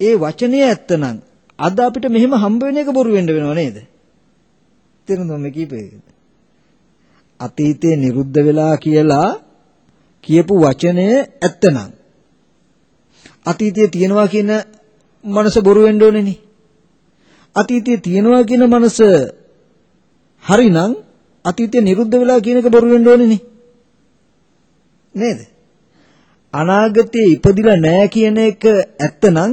ඒ වචනේ ඇත්තනම් අද අපිට මෙහෙම හම්බ වෙන එක බොරු වෙන්න වෙනව නේද? තේරුණාද මේ කීපේ? අතීතේ නිරුද්ධ වෙලා කියලා කියපු වචනය ඇත්තනම් අතීතයේ තියනවා කියන මනස බොරු වෙන්න ඕනේනේ. අතීතයේ තියනවා කියන මනස හරිනම් අතීතයේ නිරුද්ධ වෙලා කියන එක බොරු වෙන්න ඕනේනේ. නේද? අනාගතයේ ඉපදිලා නැහැ කියන එක ඇත්තනම්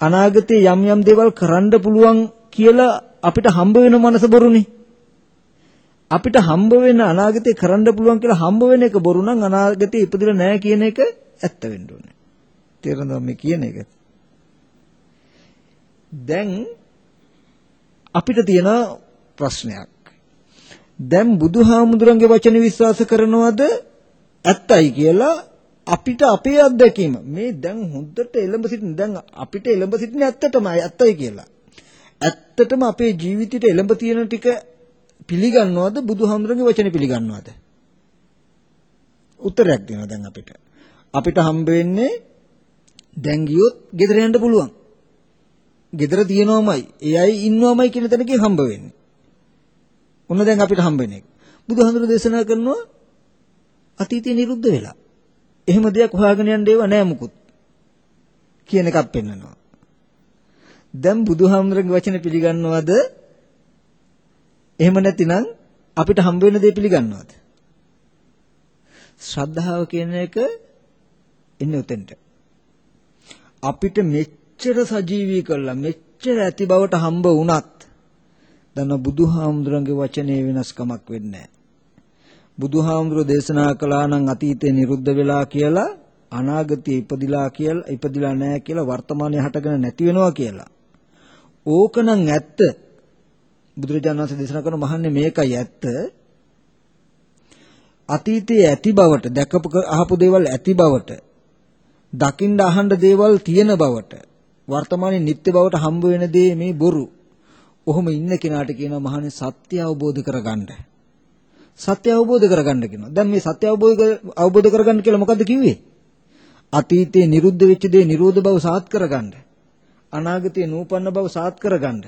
අනාගතයේ යම් යම් දේවල් කරන්න පුළුවන් කියලා අපිට හම්බ වෙන මනස බොරුනේ. අපිට හම්බ වෙන අනාගතේ කරන්න පුළුවන් කියලා හම්බ වෙන එක බොරු නම් අනාගතේ ඉපදිලා නැහැ කියන එක ඇත්ත වෙන්න ඕනේ. තේරෙනවද මේ කියන එක? දැන් අපිට තියෙන ප්‍රශ්නයක්. දැන් බුදුහාමුදුරන්ගේ වචන විශ්වාස කරනවද ඇත්තයි කියලා අපිට අපේ අත්දැකීම මේ දැන් හොඳට එළඹ සිටින දැන් අපිට එළඹ සිටින ඇත්තටමයි ඇත්තයි කියලා. ඇත්තටම අපේ ජීවිතේට එළඹ තියෙන ටික පිළිගන්නවද බුදුහාමුදුරන්ගේ වචනේ පිළිගන්නවද? උත්තරයක් දෙනවා දැන් අපිට. අපිට හම්බ වෙන්නේ දැන් ගියොත් ගෙදර යන්න පුළුවන්. ගෙදර තියෙනවමයි, ඒ අය ඉන්නවමයි කියන තැනකින් හම්බ වෙන්නේ. ඔන්න දැන් අපිට හම්බ වෙන්නේ. බුදුහාමුදුරු දේශනා කරනවා අතීතේ නිරුද්ධ වෙලා. එහෙම දෙයක් හොයාගෙන යන්න ඒව නෑ මුකුත්. කියන එකක් පෙන්නනවා. දැන් බුදුහාමුදුරන්ගේ වචන පිළිගන්නවද? එහෙම නැතිනම් අපිට හම්බ වෙන දේ පිළිගන්නවද? ශ්‍රද්ධාව කියන එක එන්නේ උතෙන්ට. අපිට මෙච්චර සජීවී කළා මෙච්චර ඇති බවට හම්බ වුණත් දන්න බුදුහාමුදුරන්ගේ වචනේ වෙනස්කමක් වෙන්නේ නැහැ. බුදුහාමුදුරෝ දේශනා කළා නම් අතීතේ නිරුද්ධ වෙලා කියලා අනාගතයේ ඉපදිලා කියලා ඉපදිලා නැහැ කියලා වර්තමානයේ හටගෙන නැති වෙනවා කියලා. ඕකනම් ඇත්ත. බුදුරජාණන් වහන්සේ දේශනා කරන මහන්නේ මේකයි ඇත්ත. අතීතයේ ඇති බවට දැකපු අහපු දේවල් ඇති බවට දකින්න අහන්න දේවල් තියෙන බවට වර්තමානයේ නිත්‍ය බවට හම්බ වෙන දේ මේ බොරු. ඔහොම ඉන්න කෙනාට කියනවා මහන්නේ සත්‍ය අවබෝධ කරගන්න. සත්‍ය අවබෝධ කරගන්න කියනවා. දැන් මේ සත්‍ය අවබෝධ අවබෝධ කරගන්න කියලා මොකද්ද කිව්වේ? අතීතයේ නිරුද්ධ වෙච්ච දේ නිරෝධ බව සාත් කරගන්න. අනාගතයේ නූපන්න බව සාත් කරගන්න.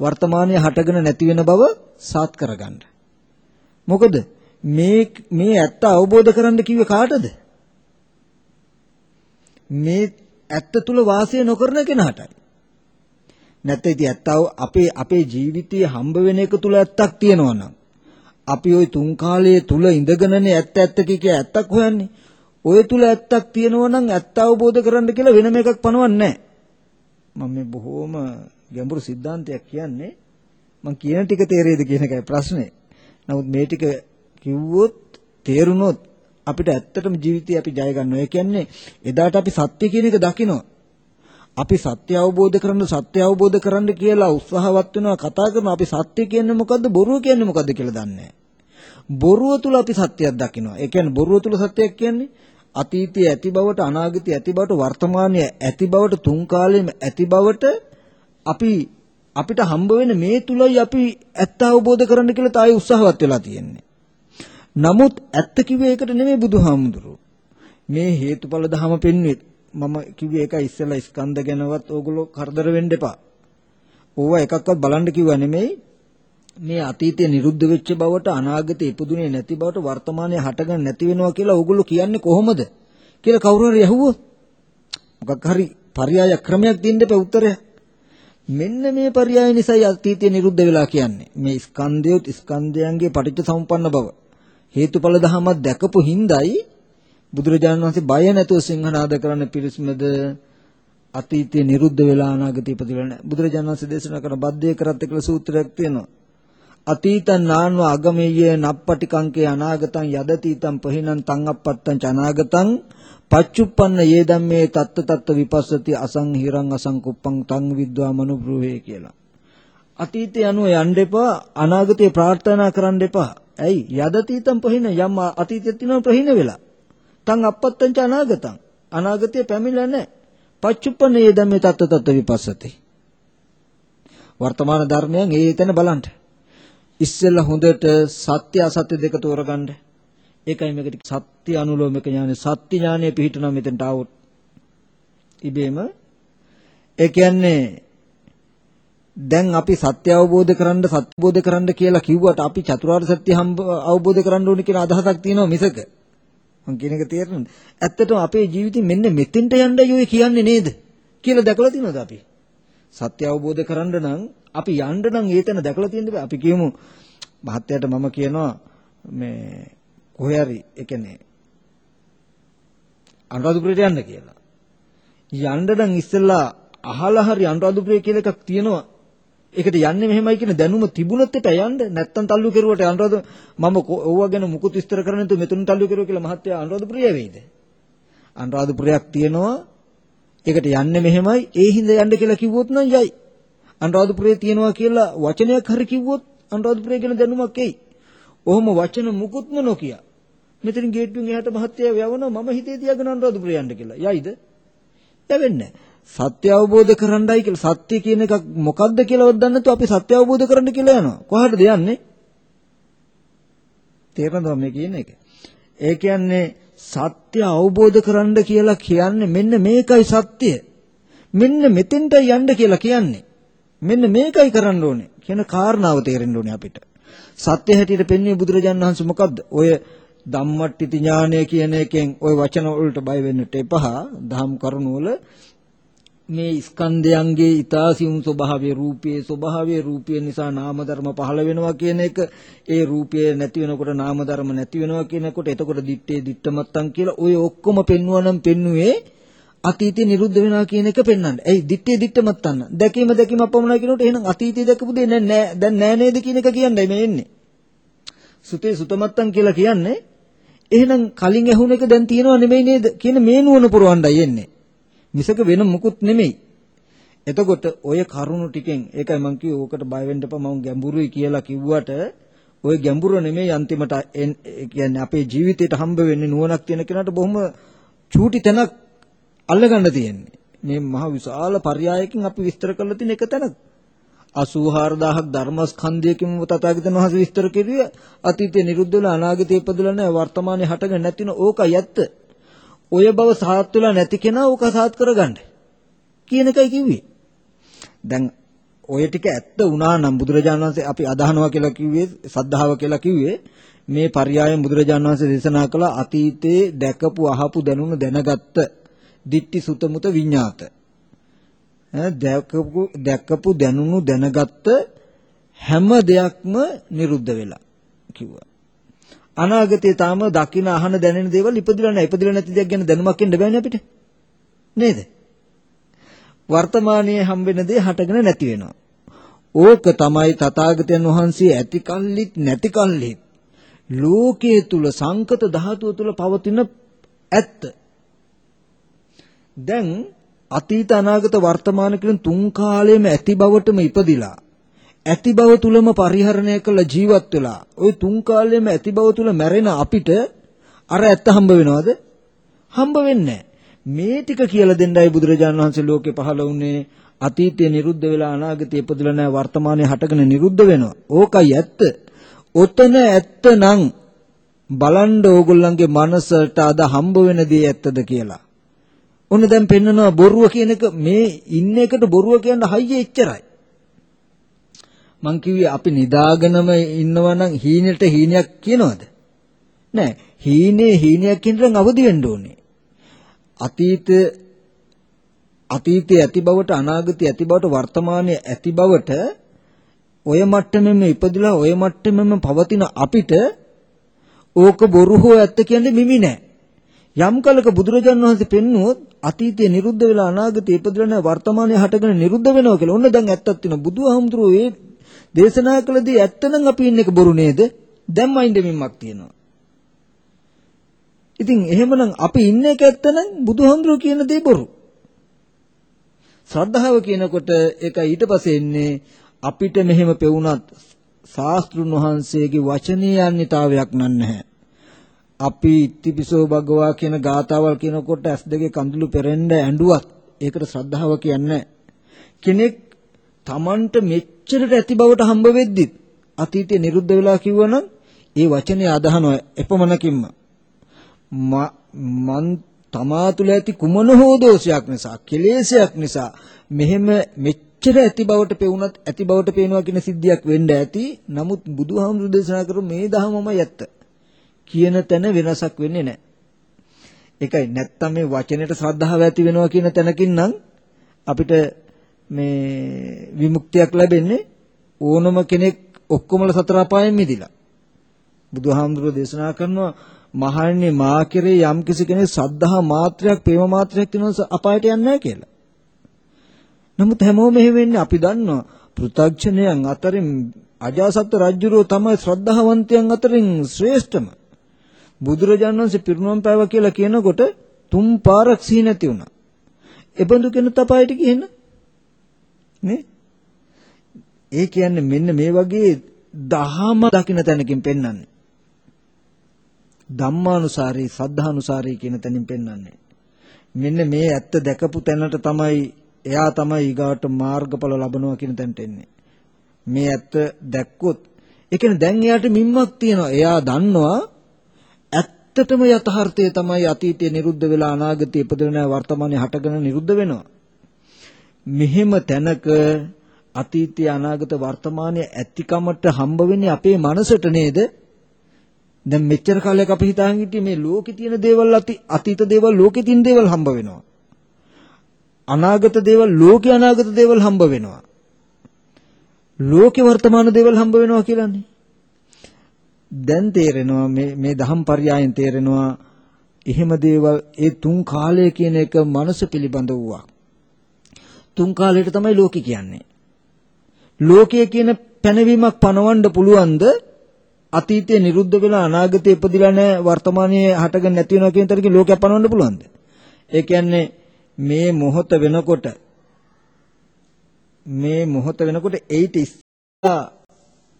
වර්තමානයේ හටගෙන නැති වෙන බව සාත් කරගන්න. මොකද මේ මේ ඇත්ත අවබෝධ කරන්න කිව්වේ කාටද? මේ ඇත්ත තුල වාසය නොකරන කෙනාටයි. නැත්නම් ඉතින් ඇත්ත අපේ අපේ ජීවිතයේ හම්බ වෙන එක තුල ඇත්තක් තියෙනවා නම් අපි ওই තුන් කාලයේ තුල ඉඳගෙනනේ ඇත්ත ඇත්ත කිය ඇත්තක් හොයන්නේ. ওই තුල ඇත්තක් තියෙනවා නම් ඇත්ත අවබෝධ කරන්න කියලා වෙනම එකක් පනවන්නේ නැහැ. මම මේ බොහොම ගැඹුරු સિદ્ધාන්තයක් කියන්නේ. මම කියන ටික තේරෙයිද කියන එකයි ප්‍රශ්නේ. නමුත් මේ ටික කිව්වොත් තේරුනොත් අපිට ඇත්තටම ජීවිතේ අපි ජය ගන්නවා. ඒ කියන්නේ එදාට අපි සත්‍ය කියන එක දකිනවා. අපි සත්‍ය අවබෝධ කරන්න සත්‍ය අවබෝධ කරන්න කියලා උත්සාහවත් වෙනවා කතා කරනවා අපි සත්‍ය කියන්නේ මොකද්ද බොරුව කියන්නේ මොකද්ද කියලා දන්නේ බොරුව තුල අපි සත්‍යයක් දකිනවා. ඒ කියන්නේ බොරුව තුල සත්‍යයක් කියන්නේ අතීතයේ ඇති බවට අනාගතයේ ඇති බවට වර්තමානයේ ඇති බවට තුන් කාලෙම ඇති බවට අපි අපිට හම්බ වෙන මේ තුලයි අපි ඇත්ත අවබෝධ කරන්න කියලා තායි උත්සාහවත් වෙලා තියෙන්නේ. නමුත් ඇත්ත කිව්වේ ඒකට නෙමෙයි බුදුහාමුදුරුවෝ. මේ හේතුඵල ධම පෙන්වෙත් මම කිව්වේ ඒකයි ඉස්සෙල්ලා ස්කන්ධ ගැනවත් ඕගොල්ලෝ කරදර වෙන්න එපා. ඕවා එකක්වත් බලන්න කිව්වා නෙමෙයි. මේ අතීතයේ නිරුද්ධ වෙච්ච බවට අනාගතේ ඉපදුනේ නැති බවට වර්තමානයේ හටගන්න නැති වෙනවා කියලා ඕගොල්ලෝ කියන්නේ කොහොමද කියලා කවුරු හරි අහුවොත් මොකක් හරි පర్యాయ ක්‍රමයක් දෙන්න එපා උත්තරය. මෙන්න මේ පర్యాయ නිසායි අතීතයේ නිරුද්ධ වෙලා කියන්නේ. මේ ස්කන්ධයොත් ස්කන්ධයන්ගේ පටිච්ච සමුප්පන්න බව හේතුඵල ධහමක් දැකපු හිඳයි බුදුරජාණන් වහන්සේ බය නැතුව සිංහනාද කරන්න පිරිසිමද අතීතයේ නිරුද්ධ වෙලා අනාගතේ ඉපදිලා නැහැ. බුදුරජාණන් වහන්සේ දේශනා කරන බද්දේ කරත් කියලා සූත්‍රයක් තියෙනවා. අතීතං නාන්ව අගමෙය්‍ය නප්පටිකංකේ අනාගතං යදතීතං පහිනං තං අපත්තං ච අනාගතං පච්චුප්පන්න යේ ධම්මේ තත්ත තත්ත විපස්සති අසංහිරං අසංකුප්පං තං විද්වා මනුබ්‍රූහේ කියලා. අතීතය අනුව යන්න එපා අනාගතේ ප්‍රාර්ථනා කරන්න එපා. ඇයි යදතීතං පහින යම් අතීතයක් තියෙනවා ප්‍රහින වෙලා. තං අපත්තං ච අනාගතං. අනාගතය පැමිණලා නැහැ. පච්චුප්පන්න යේ ධම්මේ තත්ත තත්ත විපස්සති. වර්තමාන ධර්මයන් ඒ එතන බලන්න. ඉස්සෙල්ලා හොඳට සත්‍ය අසත්‍ය දෙක තෝරගන්න. ඒකයි මේකට සත්‍ය අනුලෝමික ඥානෙ සත්‍ය ඥානෙ පිහිටනවා මෙතෙන්ට આવොත්. ඉබේම ඒ කියන්නේ දැන් අපි සත්‍ය අවබෝධ කරන්න සත්‍ය අවබෝධ කරන්න කියලා කිව්වට අපි චතුරාර්ය සත්‍ය අවබෝධ කරන්න ඕනේ කියන අදහසක් තියෙනවා මිසක මං කියන එක තේරෙනවද? ඇත්තටම අපේ ජීවිතේ මෙන්න මෙතෙන්ට යන්නයි ඔය කියන්නේ නේද? කියලා දැකලා තියෙනවද අපි? සත්‍ය අවබෝධ කරන්න නම් අපි යන්න නම් ඒතන දැකලා තියෙන්න බෑ. අපි කියමු මහත්යට මම කියනවා මේ කොහේ හරි ඒ කියන්නේ අනුරාධපුරයට යන්න කියලා. යන්න නම් ඉස්සෙල්ලා අහලා හරි අනුරාධපුරය කියලා එකක් තියෙනවා. ඒකට යන්නේ මෙහෙමයි කියන දැනුම තිබුණොත් එපා යන්න. නැත්තම් තල්ලු කෙරුවට අනුරාධ මම ඕවා ගැන මුකුත් විස්තර කරන්නේ නැතුව මෙතන තල්ලු කෙරුවා කියලා මහත්තයා අනුරාධපුරය වෙයිද? අනුරාධපුරයක් තියෙනවා. ඒකට යන්නේ මෙහෙමයි. ඒ හින්දා යන්න කියලා කිව්වොත් නම් යයි. අනුරාධපුරේ තියෙනවා කියලා වචනයක් හරි කිව්වොත් අනුරාධපුරේ ගැන දැනුමක් එයි. ඔහොම වචන මුකුත්ම නොකිය. මෙතනින් ගේට්ටුවෙන් එහාට මහත්තයා යවනවා මම හිතේ තියාගෙන අනුරාධපුරේ යන්න කියලා. යයිද? යවෙන්නේ සත්‍ය අවබෝධ කරන්නයි කියලා සත්‍ය කියන එකක් මොකද්ද කියලාවත් දන්නේ නැතුව අපි සත්‍ය අවබෝධ කරන්න කියලා යනවා. කොහටද යන්නේ? තේරෙනවද මේ කියන එක? ඒ කියන්නේ සත්‍ය අවබෝධ කරන්න කියලා කියන්නේ මෙන්න මේකයි සත්‍ය. මෙන්න මෙතෙන්ටයි යන්න කියලා කියන්නේ. මෙන්න මේකයි කරන්න ඕනේ කියන කාරණාව තේරෙන්න ඕනේ අපිට. සත්‍ය හැටියට පෙන්වන්නේ බුදුරජාණන් වහන්සේ මොකද්ද? ඔය ධම්මට්ටි ඥානය කියන එකෙන් ওই වචන වලට බය වෙන්නට එපා. ධම් කරුණ වල මේ ස්කන්ධයන්ගේ ඊතාසියුම් ස්වභාවය රූපයේ ස්වභාවය රූපය නිසා නාම ධර්ම පහළ වෙනවා කියන එක ඒ රූපය නැති වෙනකොට නාම ධර්ම නැති වෙනවා කියනකොට එතකොට දිත්තේ දිත්තමත්තන් කියලා ඔය ඔක්කොම පෙන්වනනම් පෙන්නුවේ අතීතේ නිරුද්ධ වෙනවා කියන එක පෙන්වන්න. එයි දිත්තේ දිත්තමත්තන්. දැකීම දැකීම අපමණයි කියනකොට එහෙනම් අතීතේ දැකපු දේ නෑ දැන් නෑ නේද කියන එක කියන්නයි මේ එන්නේ. සුතේ සුතමත්තන් කියලා කියන්නේ එහෙනම් කලින් ඇහුණ එක දැන් තියෙනව නෙමෙයි නේද කියන මේ නුවණ පුරවන්නයි එන්නේ. මිසක වෙන මුකුත් නෙමෙයි. එතකොට ඔය කරුණු ටිකෙන් ඒකයි මම කිව්වේ ඕකට බය වෙන්න එපා මම ගැඹුරුයි කියලා කිව්වට ඔය ගැඹුර නෙමෙයි අන්තිමට කියන්නේ අපේ ජීවිතේට හම්බ වෙන්නේ නුවණක් තියෙන කෙනාට බොහොම චූටි තැනක් අල්ලගන්න තියෙන්නේ. මේ මහ විශාල පරයයකින් අපි විස්තර කරලා තියෙන එක තැනක්. 84000ක් ධර්මස්කන්ධයකින් තථාගතයන් වහන්සේ විස්තර කෙරුවේ අතීතේ නිරුද්ධ වෙලා අනාගතේ ඉපදුලා නැහැ වර්තමානයේ හටගෙන නැතින ඕකයි ඇත්ත. ඔය බව සාත් වෙලා නැති කෙනා ඕක සාත් කරගන්න. කියන එකයි කිව්වේ. දැන් ඔය ටික ඇත්ත වුණා නම් බුදුරජාණන් වහන්සේ අපි අදහනවා කියලා කිව්වේ සද්ධාව කියලා කිව්වේ මේ පర్యాయం බුදුරජාණන් වහන්සේ දේශනා කළ අතීතේ දැකපු අහපු දැනුණු දැනගත්ත ditthi sutamuta විඤ්ඤාත. දැකපු දැකපු දැනුණු දැනගත්ත හැම දෙයක්ම නිරුද්ධ වෙලා කිව්වා. අනාගතේ තාම දකින අහන දැනෙන දේවල් ඉපදිලා නැහැ. ඉපදිලා නැති දෙයක් ගැන දැනුමක් එන්න බෑනේ අපිට. නේද? වර්තමානයේ හම්බෙන දේ හටගෙන නැති වෙනවා. ඕක තමයි තථාගතයන් වහන්සේ ඇති කල්ලිත් නැති කල්ලිත් ලෝකයේ තුල සංකත ධාතුව තුල පවතින ඇත්ත. දැන් අතීත අනාගත වර්තමාන කියන තුන් කාලෙම ඇති බවටම ඉපදිලා ඇති බව තුලම පරිහරණය කළ ජීවත් වෙලා ওই තුන් කාලෙම ඇති බව තුල මැරෙන අපිට අර ඇත්ත හම්බ වෙනවද? හම්බ වෙන්නේ මේ ටික කියලා දෙන්නයි බුදුරජාණන් වහන්සේ ලෝකේ පහළ වුණේ අතීතයේ නිරුද්ධ වෙලා අනාගතයේ ඉපදලා නැහැ වර්තමානයේ හටගෙන නිරුද්ධ වෙනවා. ඕකයි ඇත්ත. ඔතන ඇත්ත නම් බලන්න ඕගොල්ලන්ගේ මනසට අද හම්බ වෙන දේ ඇත්තද කියලා. ඔන්න දැන් පෙන්නනවා බොරුව කියන එක මේ ඉන්න එකට බොරුව කියන හයිය එච්චරයි. මං කිව්වේ අපි නිදාගෙනම ඉන්නවා නම් හීනෙට හීනයක් කියනවද? නෑ. හීනේ හීනයක් කියනනම් අවදි වෙන්න ඕනේ. අතීත අතීතයේ ඇති බවට අනාගතයේ ඇති බවට වර්තමානයේ ඇති බවට ඔය මට්ටමෙම ඉපදිලා ඔය මට්ටමෙම පවතින අපිට ඕක බොරු හෝ ඇත්ත කියන්නේ මිමි නෑ. යම් කලක බුදුරජාණන් වහන්සේ පෙන්වුවොත් අතීතයේ නිරුද්ධ වෙලා අනාගතයේ ඉපදලා නැහැ වර්තමානයේ හටගෙන නිරුද්ධ වෙනවා කියලා. ඔන්න දැන් ඇත්තක් තියෙනවා. බුදුහාමුදුරුවෝ ඒ දේශනා කළදී ඇත්තනම් අපි ඉන්න එක බොරු නේද? දැන් මයින්ඩ් මෙම්මක් තියෙනවා. ඉතින් එහෙමනම් අපි ඉන්න එක ඇත්තනම් බුදුහාමුදුරුවෝ කියන දේ බොරු. ශ්‍රද්ධාව කියනකොට ඒක ඊට පස්සේ එන්නේ අපිට මෙහෙම පෙවුනත් ශාස්ත්‍රුන් වහන්සේගේ වචනේ යන්නිතාවයක් නැහැ. අපි ඉතිපිසෝ භගවා කියන ගාතාවල් කියනකොට ඇස් දෙකේ කඳුළු පෙරෙන්න ඇඬුවත් ඒකට ශ්‍රද්ධාව කියන්නේ කෙනෙක් Tamanට මෙච්චරට ඇති බවට හම්බ වෙද්දිත් අතීතේ නිරුද්ධ වෙලා කිව්වනම් ඒ වචනේ අදහනවා එපමණකින්ම මන් තමා තුළ ඇති කුමන හෝ දෝෂයක් නිසා කෙලෙසයක් නිසා මෙහෙම මෙච්චර ඇති බවට පෙවුනත් ඇති බවට පේනවා කියන සිද්ධියක් වෙන්න ඇති. නමුත් බුදුහාමුදුරු දේශනා කරු මේ දහමමයි ඇත්ත. කියන තැන වෙනසක් වෙන්නේ නැහැ. ඒකයි නැත්තම් මේ වචනෙට ශ්‍රද්ධාව ඇති වෙනවා කියන තැනකින් නම් අපිට මේ විමුක්තියක් ලැබෙන්නේ ඕනම කෙනෙක් ඔක්කොමල සතර අපායෙන් මිදිලා. බුදුහාමුදුරුවෝ දේශනා කරනවා මහන්නේ මා කෙරේ යම් කිසි කෙනෙක් සද්ධා මාත්‍රයක් ප්‍රේම මාත්‍රයක් තියෙනවා අපායට යන්නේ නැහැ කියලා. නමුත් හැමෝම එහෙම වෙන්නේ අපි දන්නවා පෘථග්ජනයන් අතරින් අජාසත් රජුරෝ තමයි ශ්‍රද්ධාවන්තයන් අතරින් ශ්‍රේෂ්ඨම. බුදුරජාණන් වහන්සේ පිරිනුවම් පෑවා කියලා කියනකොට තුන් පාරක් සිහි නැති වුණා. එබඳු කෙනෙක් අපායට ගිහින් නේ? ඒ කියන්නේ මෙන්න මේ වගේ දහම දකින්න තැනකින් පෙන්වන්නේ. ධම්මානුසාරී සද්ධානුසාරී කියන තැනින් පෙන්වන්නේ. මෙන්න මේ ඇත්ත දැකපු තැනට තමයි එයා තමයි ඊගාට මාර්ගඵල ලබනවා කියන තැනට එන්නේ. මේ ඇත්ත දැක්කොත් ඒ කියන්නේ දැන් එයාට මිම්මක් තියෙනවා. එයා දන්නවා ඇත්තටම යථාර්ථය තමයි අතීතයේ නිරුද්ධ වෙලා අනාගතයේ ඉපදෙන වර්තමානයේ හටගෙන නිරුද්ධ වෙනවා. මෙහෙම තැනක අතීතය අනාගත වර්තමානයේ ඇතිකමට හම්බ වෙන්නේ අපේ මනසට නේද? දැන් මෙච්චර කාලයක් අපි හිතාගෙන හිටියේ මේ ලෝකේ තියෙන දේවල් අතීත දේවල් ලෝකේ තියෙන දේවල් හම්බ වෙනවා. අනාගත දේවල් ලෝකේ අනාගත දේවල් හම්බ වෙනවා. ලෝකේ වර්තමාන දේවල් හම්බ වෙනවා කියලානේ. දැන් තේරෙනවා මේ මේ දහම් පරයයන් තේරෙනවා එහෙම දේවල් ඒ තුන් කාලය කියන එක මනස පිළිබඳ වූවා. තුන් කාලයට තමයි ලෝකේ කියන්නේ. ලෝකය කියන පැනවීමක් පනවන්න පුළුවන්ද අතීතයේ නිරුද්ධ වෙලා අනාගතයේ ඉපදිලා නැහැ වර්තමානයේ හටගෙන නැති වෙනවා කියන තරකින් ලෝකයක් පනවන්න පුළුවන්ද ඒ කියන්නේ මේ මොහොත වෙනකොට මේ මොහොත වෙනකොට 8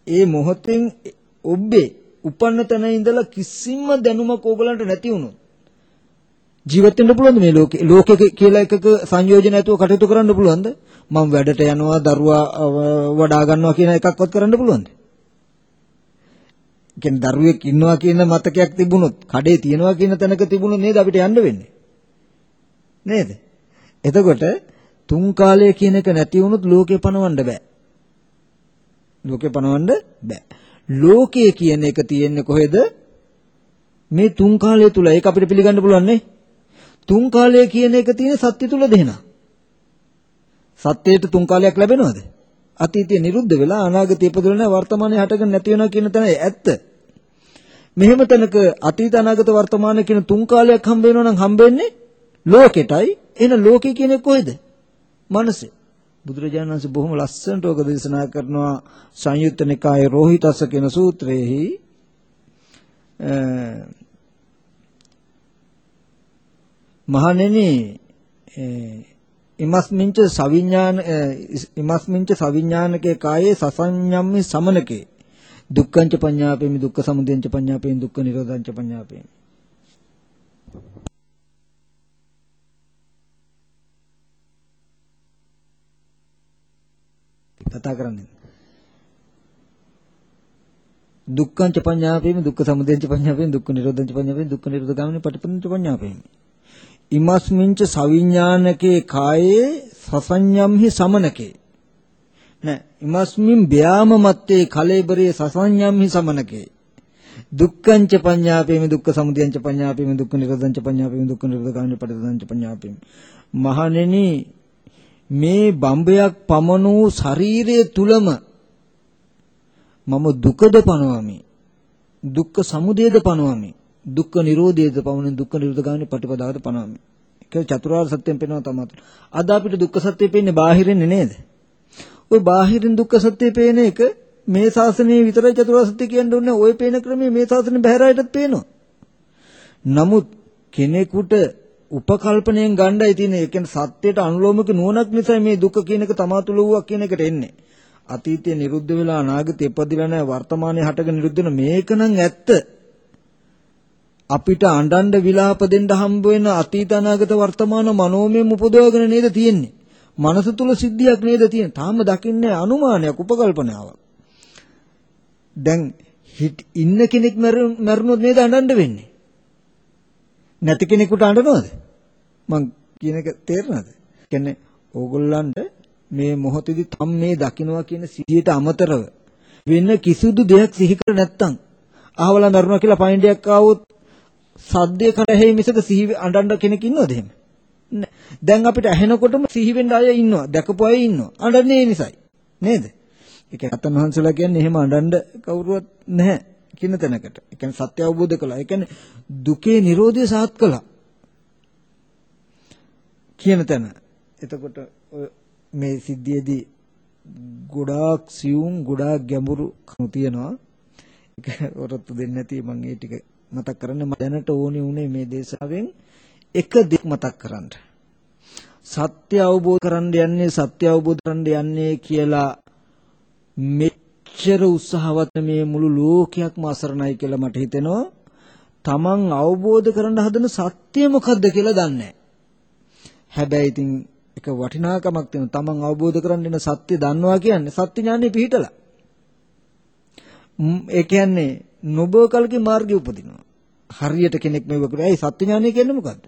ඒ මොහොතෙන් ඔබේ උපන්න තැන ඉඳලා කිසිම දැනුමක් ඕගලන්ට නැති වුණොත් ජීවත් වෙන්න පුළුවන්ද මේ ලෝකේ? ලෝකෙක කියලා එකක සංයෝජන ඇතුව කටයුතු කරන්න පුළුවන්ද? මම වැඩට යනවා දරුවා වඩා ගන්නවා කියන එකක්වත් කරන්න පුළුවන්ද? කියන්නේ දරුවෙක් ඉන්නවා කියන මතකයක් තිබුණොත් කඩේ තියනවා කියන තැනක තිබුණොත් නේද අපිට යන්න වෙන්නේ? නේද? එතකොට තුන් කාලය කියන එක නැති වුණොත් ලෝකේ පණවන්න බෑ. ලෝකේ පණවන්න බෑ. ලෝකය කියන එක තියෙන්නේ කොහෙද? මේ තුන් කාලය තුල. ඒක අපිට පිළිගන්න පුළුවන් නේ තුන් කාලය කියන එක තියෙන සත්‍ය තුල දෙනවා. සත්‍යයට තුන් කාලයක් ලැබෙනවද? අතීතයේ නිරුද්ධ වෙලා අනාගතයේ ඉපදුන වර්තමානයේ හටගෙන නැති වෙනවා කියන තැන ඇත්ත. මෙහෙම තැනක අතීත අනාගත වර්තමාන කියන තුන් කාලයක් හම්බ වෙනවා නම් හම්බෙන්නේ ලෝකෙටයි. එහෙනම් ලෝකේ කියන්නේ කොහෙද? මනසේ. බුදුරජාණන් වහන්සේ බොහොම ලස්සනට ඔක දේශනා කරනවා සංයුත්ත නිකායේ රෝහිතස්ස කියන සූත්‍රයේහි මහණෙනි ඉමස්මින්ච සවිඥාන ඉමස්මින්ච සවිඥානකේ කායේ සසඤ්ඤම්මි සමනකේ. දුක්ඛංච පඤ්ඤාපේමි දුක්ඛ සමුදයංච පඤ්ඤාපේමි දුක්ඛ නිරෝධංච පඤ්ඤාපේමි. කතා කරන්නේ. දුක්ඛංච පඤ්ඤාපේමි දුක්ඛ සමුදයංච පඤ්ඤාපේමි දුක්ඛ නිරෝධංච පඤ්ඤාපේමි දුක්ඛ නිරෝධ ගාමිනී පටිපන්නංච පඤ්ඤාපේමි. ඉමස්මින්ච සවිඥානකේ කායේ සසඤ්ඤම්හි සමනකේ. නෑ ඉමස්මින් බ්‍යාම මත්තේ කලේබරේ සසඤ්ඤම්හි සමනකේ. දුක්ඛංච පඤ්ඤාපේමි දුක්ඛ සමුදයංච පඤ්ඤාපේමි දුක්ඛ නිරෝධංච පඤ්ඤාපේමි දුක්ඛ නිරෝධ ගාමිනී පටිපන්නංච පඤ්ඤාපේමි. මහණෙනි මේ බම්බයක් පමණ වූ ශරීරය තුලම මම දුකද පනවමි. දුක්ඛ සමුදයද පනවමි. දුක්ඛ නිරෝධයද පවන දුක්ඛ නිරෝධ ගාමිනී පටිපදාවද පනවමි. ඒක චතුරාර්ය සත්‍යයෙන් පෙන්වනවා තමයි. අද අපිට දුක්ඛ සත්‍ය පේන්නේ බාහිරින්නේ නේද? ওই බාහිරින් දුක්ඛ සත්‍ය පේන එක මේ ශාසනයේ විතරයි චතුරාර්ය සත්‍ය කියන්න ඕනේ. ওই පේන ක්‍රමයේ මේ ශාසනය බහැරයටත් පේනවා. නමුත් කෙනෙකුට උපකල්පණයෙන් ගණ්ඩායි තියෙන ඒ කියන්නේ සත්‍යයට අනුලෝමක නුවණක් නිසා මේ දුක කියන එක තමා තුළ වූවක් කියන එකට එන්නේ. අතීතයේ නිරුද්ධ වෙලා අනාගතේ ඉපදිලා නැහැ වර්තමානයේ හටගෙන නිරුද්ධ වෙන මේක නම් ඇත්ත. අපිට අඬන්න විලාප දෙන්න හම්බ වෙන අතීත අනාගත වර්තමාන මනෝමයෙන් උපදවගෙන නේද තියෙන්නේ. මනස තුල සිද්ධියක් නේද තියෙන්නේ. තාම දකින්නේ අනුමානයක් උපකල්පනාවක්. දැන් ඉන්න කෙනෙක් මැරුණොත් නේද අඬන්න වෙන්නේ. නැති කෙනෙකුට අඬනවද? මං කියන එක තේරෙනවද? කියන්නේ ඕගොල්ලන්ට මේ මොහොතේදී තම් මේ දකින්නවා කියන සිහියට අමතරව වෙන කිසිදු දෙයක් සිහි කර නැත්තම් අහවලා මරුණා කියලා පයින්ඩයක් ආවොත් සද්දේ කරහෙයි මිසක සිහි අඬන්න කෙනෙක් ඉන්නවද එහෙම? දැන් අපිට ඇහෙනකොටම සිහි වෙන්න අය ඉන්නවා. දැකපු අය ඉන්නවා. අඬන්නේ ඒ නිසයි. නේද? ඒ කියන්නේ අතන් වහන්සලා කියන්නේ එහෙම අඬන්න කවුරුවත් නැහැ කියන තැනකට. ඒ කියන්නේ සත්‍ය අවබෝධ කළා. ඒ කියන්නේ දුකේ Nirodha සාත් කළා. කියන තැන. එතකොට මේ සිද්ධියේදී ගොඩාක් සියුම් ගොඩාක් ගැඹුරු කණු තියෙනවා. ඒක වරොත්තු දෙන්නේ නැති මම ඒ ටික මතක් කරන්න මම දැනට ඕනේ උනේ මේ දේශාවෙන් එක දෙයක් මතක් කරන්න. සත්‍ය අවබෝධ කරන්න යන්නේ සත්‍ය අවබෝධ කරන්න යන්නේ කියලා මෙච්චර උත්සාහවත් මේ මුළු ලෝකයක්ම අසරණයි කියලා මට හිතෙනවා. Taman අවබෝධ කරන්න හදන සත්‍ය මොකද්ද කියලා දන්නේ හැබැයි ඉතින් එක වටිනාකමක් තියෙනවා. Taman අවබෝධ කරගන්න ඉන්න සත්‍ය දන්නවා කියන්නේ සත්‍ය ඥානෙ පිහිටලා. ඒ කියන්නේ නොබෝ කලකේ මාර්ගය උපදිනවා. හරියට කෙනෙක් මේව කරා. ඒ සත්‍ය ඥානය කියන්නේ මොකද්ද?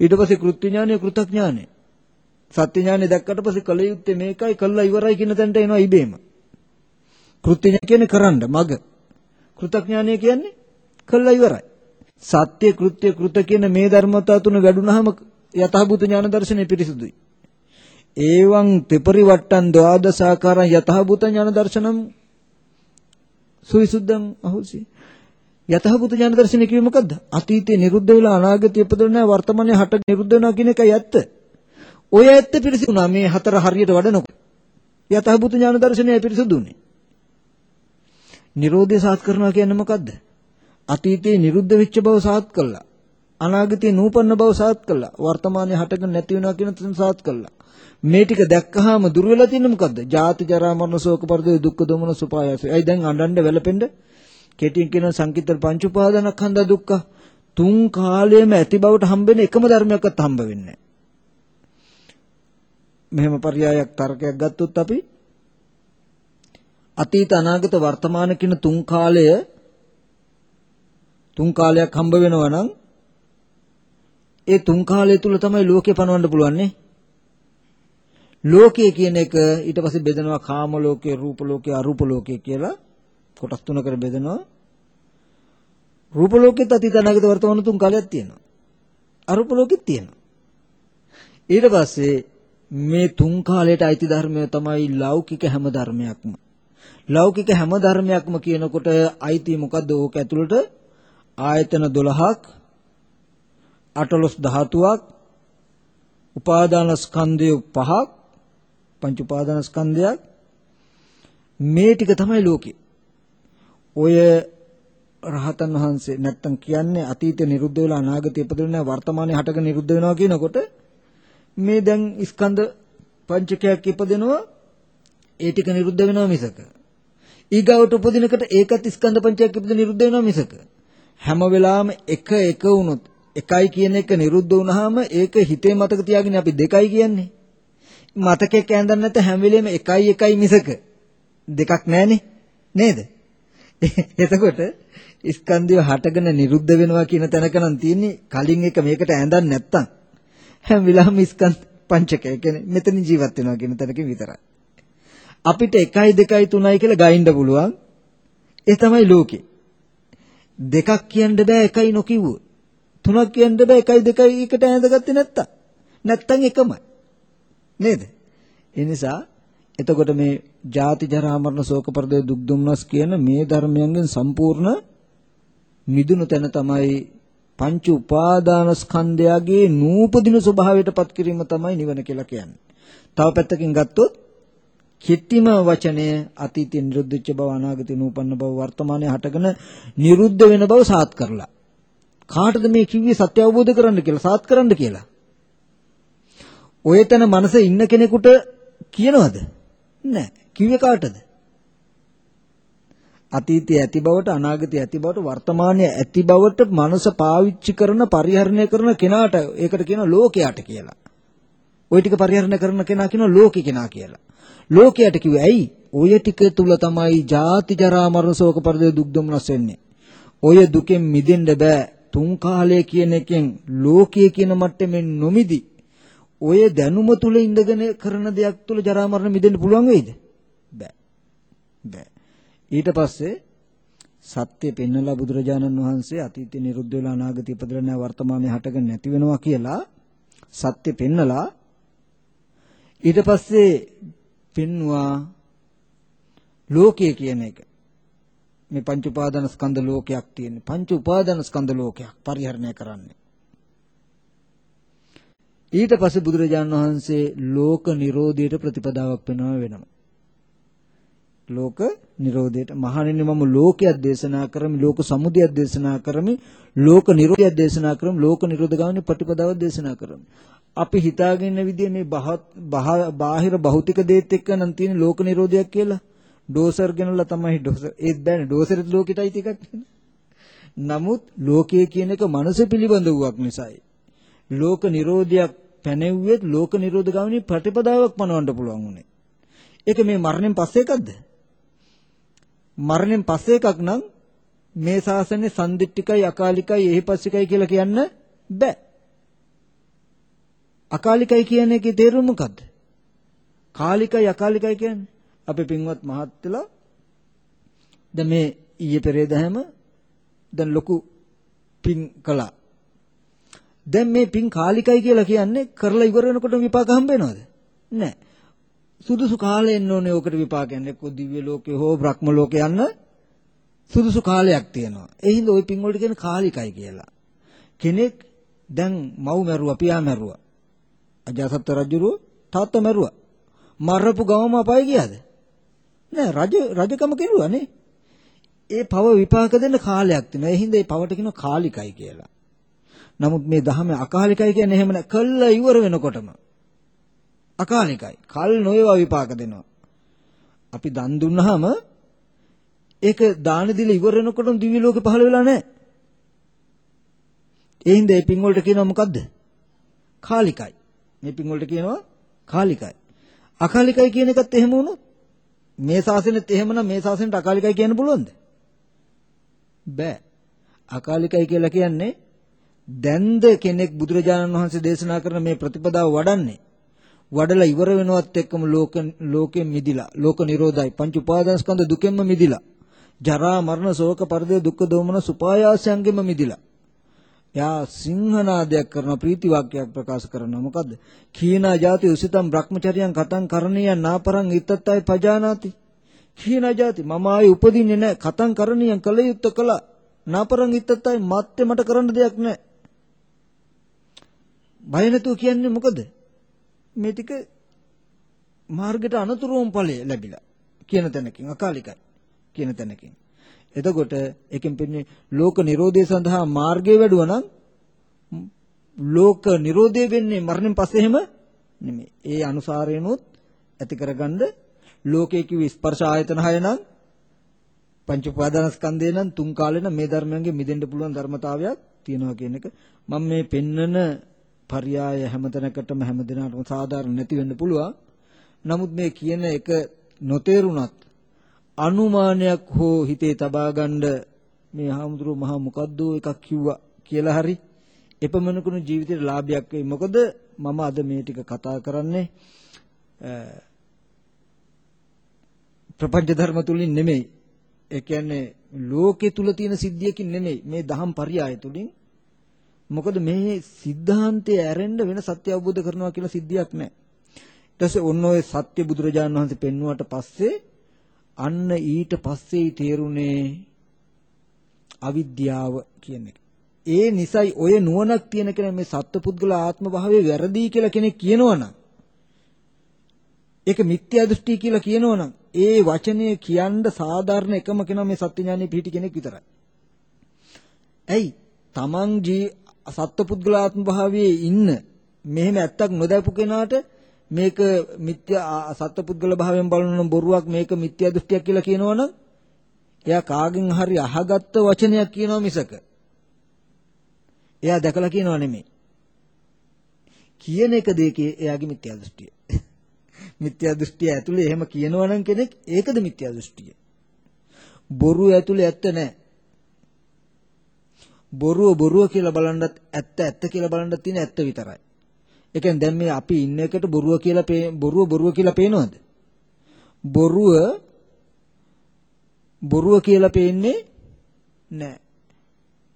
ඊට පස්සේ කෘත්‍ය ඥානය කෘතඥානය. සත්‍ය ඥානය දැක්කට පස්සේ කල යුත්තේ මේකයි කළා ඉවරයි කියන තැනට එනවා ඉබේම. කෘත්‍ය ඥානය කියන්නේ කරන්න මග. කෘතඥානය කියන්නේ කළා ඉවරයි. සත්‍ය කෘත්‍ය කෘත කියන මේ ධර්මතා තුන වැඩුණාම යතහභූත ඥාන දර්ශනය පිරිසුදුයි. ඒවං ත්‍රිපරිවට්ටං ද්වාදසාකාරං යතහභූත ඥාන දර්ශනම් සුවිසුද්ධං අහෝසි. යතහභූත ඥාන දර්ශනය කිව්වේ මොකද්ද? අතීතේ නිරුද්ධ වෙලා අනාගතය ඉපදුන නැහැ වර්තමානයේ හට නිරුද්ධ වෙනවා කියන එකයි ඇත්ත. ඔය ඇත්ත පිරිසිදුනා මේ හතර හරියට වඩනකොට. යතහභූත ඥාන දර්ශනය පිරිසුදුනේ. නිරෝධය සාත් කරනවා කියන්නේ මොකද්ද? අතීතේ නිරුද්ධ වෙච්ච බව සාත් කළා. අනාගතේ නූපන්න බව සාත් කළා. වර්තමානයේ හටගෙන නැති වෙනවා කියන තැන සාත් කළා. මේ ටික දැක්කහම දුර වෙලා තියෙන්නේ මොකද්ද? ජාති ජරා මරණ ශෝක පරිදේ දුක්ඛ දොමන සුපායස. ඇයි දැන් අඬන්න වෙලපෙන්න? කෙටියෙන් කියන සංකීර්ණ පංච උපාදානස්කන්ධ දුක්ඛ තුන් කාලයේම ඇති බවට හම්බෙන එකම ධර්මයක්වත් හම්බ වෙන්නේ මෙහෙම පරයයක් තර්කයක් ගත්තොත් අපි අතීත අනාගත වර්තමාන කියන තුන් කාලය තුන් කාලයක් හම්බ වෙනවා නම් ඒ තුන් කාලය තුල තමයි ලෝකේ පණවන්න පුළුවන් නේ ලෝකය කියන එක ඊට පස්සේ බෙදනවා කාම ලෝකය, රූප ලෝකය, අරූප ලෝකය කියලා කොටස් තුනකට බෙදනවා. රූප ලෝකෙත් අතීත අනාගත වර්තමාන තුන් කාලයක් තියෙනවා. අරූප ලෝකෙත් තියෙනවා. ඊට පස්සේ මේ තුන් කාලයට අයිති ධර්මය තමයි ලෞකික හැම ධර්මයක්ම. ලෞකික හැම ධර්මයක්ම කියනකොට අයිති මොකද්ද? ඕක ඇතුළට ආයතන 12ක් අටලොස් ධාතුවක් උපාදාන ස්කන්ධය පහක් පංච උපාදාන ස්කන්ධයක් මේ ටික තමයි ලෝකේ. ඔය රහතන් වහන්සේ නැත්තම් කියන්නේ අතීතේ නිරුද්ධ වෙලා අනාගතේ ඉපදෙන්නේ වර්තමානයේ හටගෙන නිරුද්ධ වෙනවා කියනකොට මේ දැන් ස්කන්ධ පංචකයක් ඉපදෙනවා ඒ ටික නිරුද්ධ වෙනවා මිසක ඊගවට උපදිනකට ඒකත් ස්කන්ධ පංචකයක් ඉපද නිරුද්ධ වෙනවා මිසක හැම වෙලාවෙම එක එක වුණොත් එකයි කියන එක නිරුද්ධ වුණාම ඒක හිතේ මතක තියාගෙන අපි දෙකයි කියන්නේ. මතකේ කැඳන් නැත හැම වෙලෙම එකයි එකයි මිසක දෙකක් නැහනේ. නේද? එතකොට ස්කන්ධය හටගෙන නිරුද්ධ වෙනවා කියන තැනක නම් තියෙන්නේ කලින් එක මේකට ඇඳන් නැත්තම් හැම වෙලාවෙම ස්කන්ධ පංචකය කියන්නේ මෙතන ජීවත් වෙනවා කියන තැනක විතරයි. අපිට 1යි 2යි 3යි කියලා ගයින්න පුළුවන්. ඒ තමයි ලෝකේ. දෙකක් කියන්න බෑ එකයි නොකිව්වොත්. තුනක් කියන්න බෑ එකයි දෙකයි එකට ඇඳගත්තේ නැත්තම්. නැත්තම් එකමයි. නේද? ඒ නිසා එතකොට මේ ජාති ජරා මරණ ශෝක පරිදේ දුක් දුම්නස් කියන මේ ධර්මයන්ගෙන් සම්පූර්ණ මිදුණු තැන තමයි පංච උපාදාන ස්කන්ධයගේ නූපදින ස්වභාවයට පත් කිරීම තමයි නිවන කියලා කියන්නේ. තව පැත්තකින් ගත්තොත් කිත්තිම වචනය අතීතේ නිරුද්ධ වෙච්ච බව අනාගතේ නූපන්න බව වර්තමානයේ හටගෙන නිරුද්ධ වෙන බව සාත් කරලා කාටද මේ කිව්වේ සත්‍ය අවබෝධ කරන්න කියලා සාත් කරන්න කියලා. ඔය තැන මනස ඉන්න කෙනෙකුට කියනවද? නැහැ. කිව්වේ කාටද? අතීතයේ ඇති බවට අනාගතයේ ඇති බවට වර්තමානයේ ඇති බවට මනස පාවිච්චි කරන පරිහරණය කරන කෙනාට ඒකට කියනවා ලෝකයට කියලා. ওই ටික පරිහරණය කරන කෙනා කියනවා ලෝකේ කෙනා කියලා. ලෝකයට කිව්වේ ඇයි? ඔය ටික තුල තමයි ජාති ජරා මරණ ශෝක පරිදේ දුක් දුම්නස් වෙන්නේ. ඔය දුකෙන් මිදෙන්න බෑ. තුන් කාලය කියන එකෙන් ලෝකයේ කියන මට්ටමින් නොමිදි ඔය දැනුම තුල ඉඳගෙන කරන දෙයක් තුල ජරා මරණ මිදෙන්න පුළුවන් වෙයිද? බෑ. බෑ. ඊට පස්සේ සත්‍ය පෙන්වලා බුදුරජාණන් වහන්සේ අතීතේ නිරුද්ධ වෙලා අනාගතේ ඉපදලා නැහැ වර්තමානයේ හටගෙන නැති වෙනවා කියලා සත්‍ය පෙන්නලා ඊට පස්සේ පෙන්වා ලෝකය කියන එක මේ පංච උපාදාන ස්කන්ධ ලෝකයක් තියෙන පංච උපාදාන ස්කන්ධ ලෝකයක් පරිහරණය කරන්නේ ඊට පස්සේ බුදුරජාණන් වහන්සේ ලෝක නිරෝධයට ප්‍රතිපදාවක් වෙනවා වෙනවා. ලෝක නිරෝධයට මහණෙනි මම ලෝකයක් දේශනා කරමි ලෝක සමුදයක් දේශනා කරමි ලෝක නිරෝධයක් දේශනා කරමි ලෝක නිරෝධ ගාමිනී ප්‍රතිපදාවක් දේශනා කරමි. අපි හිතාගෙන ඉන්න විදිය මේ බාහිර භෞතික දේත් එක්ක නම් තියෙන ලෝක නිරෝධයක් කියලා. ඩෝසර් ගෙනලා තමයි ඩෝසර් ඒත් බෑනේ. ඩෝසරෙත් ලෝකෙටයි ටිකක් නමුත් ලෝකයේ කියන එක මනස පිළිබඳ වූවක් නිසායි. ලෝක නිරෝධයක් පැනෙව්වෙත් ලෝක නිරෝධ ගාමිනී ප්‍රතිපදාවක් පනවන්න පුළුවන් උනේ ඒක මේ මරණයෙන් පස්සේ එකක්ද මරණයෙන් පස්සේ එකක් නම් මේ ශාසනයේ සම්දිට්ඨිකයි අකාලිකයි එහිපස්සිකයි කියලා කියන්න බෑ. අකාලිකයි කියන එකේ තේරුම මොකද්ද? කාලිකයි අකාලිකයි කියන්නේ අපේ පින්වත් මහත්තයලා දැන් මේ ඊයේ පෙරේද හැම දැන් ලොකු පින් කළා. දැන් මේ පින් කාලිකයි කියලා කියන්නේ කරලා ඉවර වෙනකොට විපාක හම්බ වෙනවද? නැහැ. සුදුසු කාලය එන්න ඕනේ ඕකට විපාකයන් එක්ක දිව්‍ය ලෝකේ හෝ බ්‍රහ්ම ලෝකේ යන්න සුදුසු කාලයක් තියෙනවා. ඒ හින්දා ওই පින් වලට කියන කාලිකයි කියලා. කෙනෙක් දැන් මව් මැරුවා පියා මැරුවා. අජාසත් රජුරු තාත්තා මැරුවා. මරපු ගමම අපාය ගියාද? නෑ රජ රජකම කෙරුවා නේ. ඒ පව විපාක දෙන්න කාලයක් තියෙනවා. ඒ හින්දා ඒ පවට කියනවා කාලිකයි කියලා. නමුත් මේ දහමේ අකාලිකයි කියන්නේ එහෙම නෑ. කළා ඉවර වෙනකොටම අකාලිකයි. කල් නොයවා විපාක දෙනවා. අපි දන් දුන්නාම ඒක දාන දීලා ඉවර වෙනකොටම දිව්‍ය ලෝකෙ පහළ වෙලා නැහැ. ඒ හින්දා මේ පින් වලට කියනවා මොකද්ද? කාලිකයි. මේ පින් වලට කියනවා කාලිකයි. අකාලිකයි කියන එකත් එහෙම වුණොත් මේ ශාසනෙත් එහෙමනම් මේ ශාසනයට අකාලිකයි කියන්න පුළුවන්ද? බෑ. අකාලිකයි කියලා කියන්නේ දැන්ද කෙනෙක් බුදුරජාණන් වහන්සේ දේශනා කරන මේ ප්‍රතිපදාව වඩන්නේ? වඩලා ඉවර වෙනවත් එක්කම ලෝක ලෝකෙන් මිදිලා ලෝක නිරෝධයි. පංච උපාදානස්කන්ධ දුකෙන්ම මිදිලා. ජරා මරණ ශෝක පරිදේ දුක්ඛ දෝමන සුපායාසයන්ගෙම මිදිලා. යා සිංහනාදයක් කරන ප්‍රීති වාක්‍යයක් ප්‍රකාශ කරනවා. මොකද්ද? කීනා ජාති උසිතම් බ්‍රහ්මචර්යයන් කතං කරණීයන් නාපරං ඉත්තත්තයි පජානාති. කීනා ජාති මම ආයේ උපදින්නේ නැහැ. කතං කරණීයන් කල යුත්ත කළා. නාපරං ඉත්තත්තයි මත්තේ මට කරන්න දෙයක් නැහැ. බය නැතුව කියන්නේ මොකද? මේ ටික මාර්ගයට අනතුරුවම ඵලය ලැබිලා කියන තැනකින් අකාලිකයි කියන තැනකින්. එතකොට එකෙන් පෙන්නේ ලෝක නිරෝධය සඳහා මාර්ගය වැඩුවා නම් ලෝක නිරෝධය වෙන්නේ මරණයෙන් පස්සේ එහෙම නෙමෙයි. ඒ අනුසාරයෙන්ොත් ඇති කරගන්න ලෝකයේ කිවි ස්පර්ශ ආයතන හය නම් පංච උපාදානස්කන්ධය නම් තුන් කාලේ නම් මේ ධර්මයන්ගෙන් මිදෙන්න පුළුවන් ධර්මතාවයක් තියෙනවා කියන එක. මම මේ පෙන්නන පర్యాయ හැමතැනකටම හැමදිනාටම සාධාරණ නැති වෙන්න පුළුවන්. නමුත් මේ කියන එක නොතේරුණත් අනුමානයක් හෝ හිතේ තබා ගන්න මේ හාමුදුරුව මහා මොකද්ද එකක් කිව්වා කියලා හරි එපමණකුණු ජීවිතේට ලාභයක් වෙයි. මොකද මම අද මේ ටික කතා කරන්නේ ප්‍රපංච ධර්ම තුලින් නෙමෙයි. ඒ කියන්නේ ලෝකේ තුල තියෙන සිද්ධියකින් නෙමෙයි. මේ දහම් පරයය තුලින් මොකද මේ සිද්ධාන්තය ඇරෙන්න වෙන සත්‍ය අවබෝධ කරනවා කියලා සිද්ධියක් නැහැ. ඊට පස්සේ ඔන්න ඔය සත්‍ය බුදුරජාණන් වහන්සේ පෙන්වුවට පස්සේ අන්න ඊට පස්සේ තේරුනේ අවිද්‍යාව කියන එක. ඒ නිසයි ඔය නුවණක් තියෙන කෙනා මේ සත්පුද්ගල ආත්ම භාවයේ වැරදි කියලා කෙනෙක් කියනවනම් ඒක මිත්‍යා දෘෂ්ටි කියලා කියනවනම් ඒ වචනේ කියන්න සාධාරණ එකම කෙනා මේ සත්‍ය ඥානෙ පිහිටි කෙනෙක් විතරයි. ඇයි? තමන් ජී සත්පුද්ගලාත්ම භාවයේ ඉන්න. මෙහෙම ඇත්තක් නොදැපු කෙනාට මේක මිත්‍යා සත්පුද්ගල භාවයෙන් බලන බොරුවක් මේක මිත්‍යා දෘෂ්ටියක් කියලා කියනවනම් එයා කාගෙන් හරි අහගත්ත වචනයක් කියනවා මිසක. එයා දැකලා කියනව නෙමෙයි. කියන එක දෙකේ එයාගේ මිත්‍යා දෘෂ්ටිය. මිත්‍යා දෘෂ්ටිය ඇතුලේ එහෙම කියනවනම් කෙනෙක් ඒකද මිත්‍යා දෘෂ්ටිය? බොරු ඇතුලේ ඇත්ත නැහැ. බොරුව බොරුව කියලා බලනවත් ඇත්ත ඇත්ත කියලා බලනවත් තියෙන ඇත්ත විතරයි. ඒ කියන්නේ දැන් මේ අපි ඉන්න එකට බොරුව කියලා බොරුව බොරුව කියලා පේනවද? බොරුව බොරුව කියලා පේන්නේ නැහැ.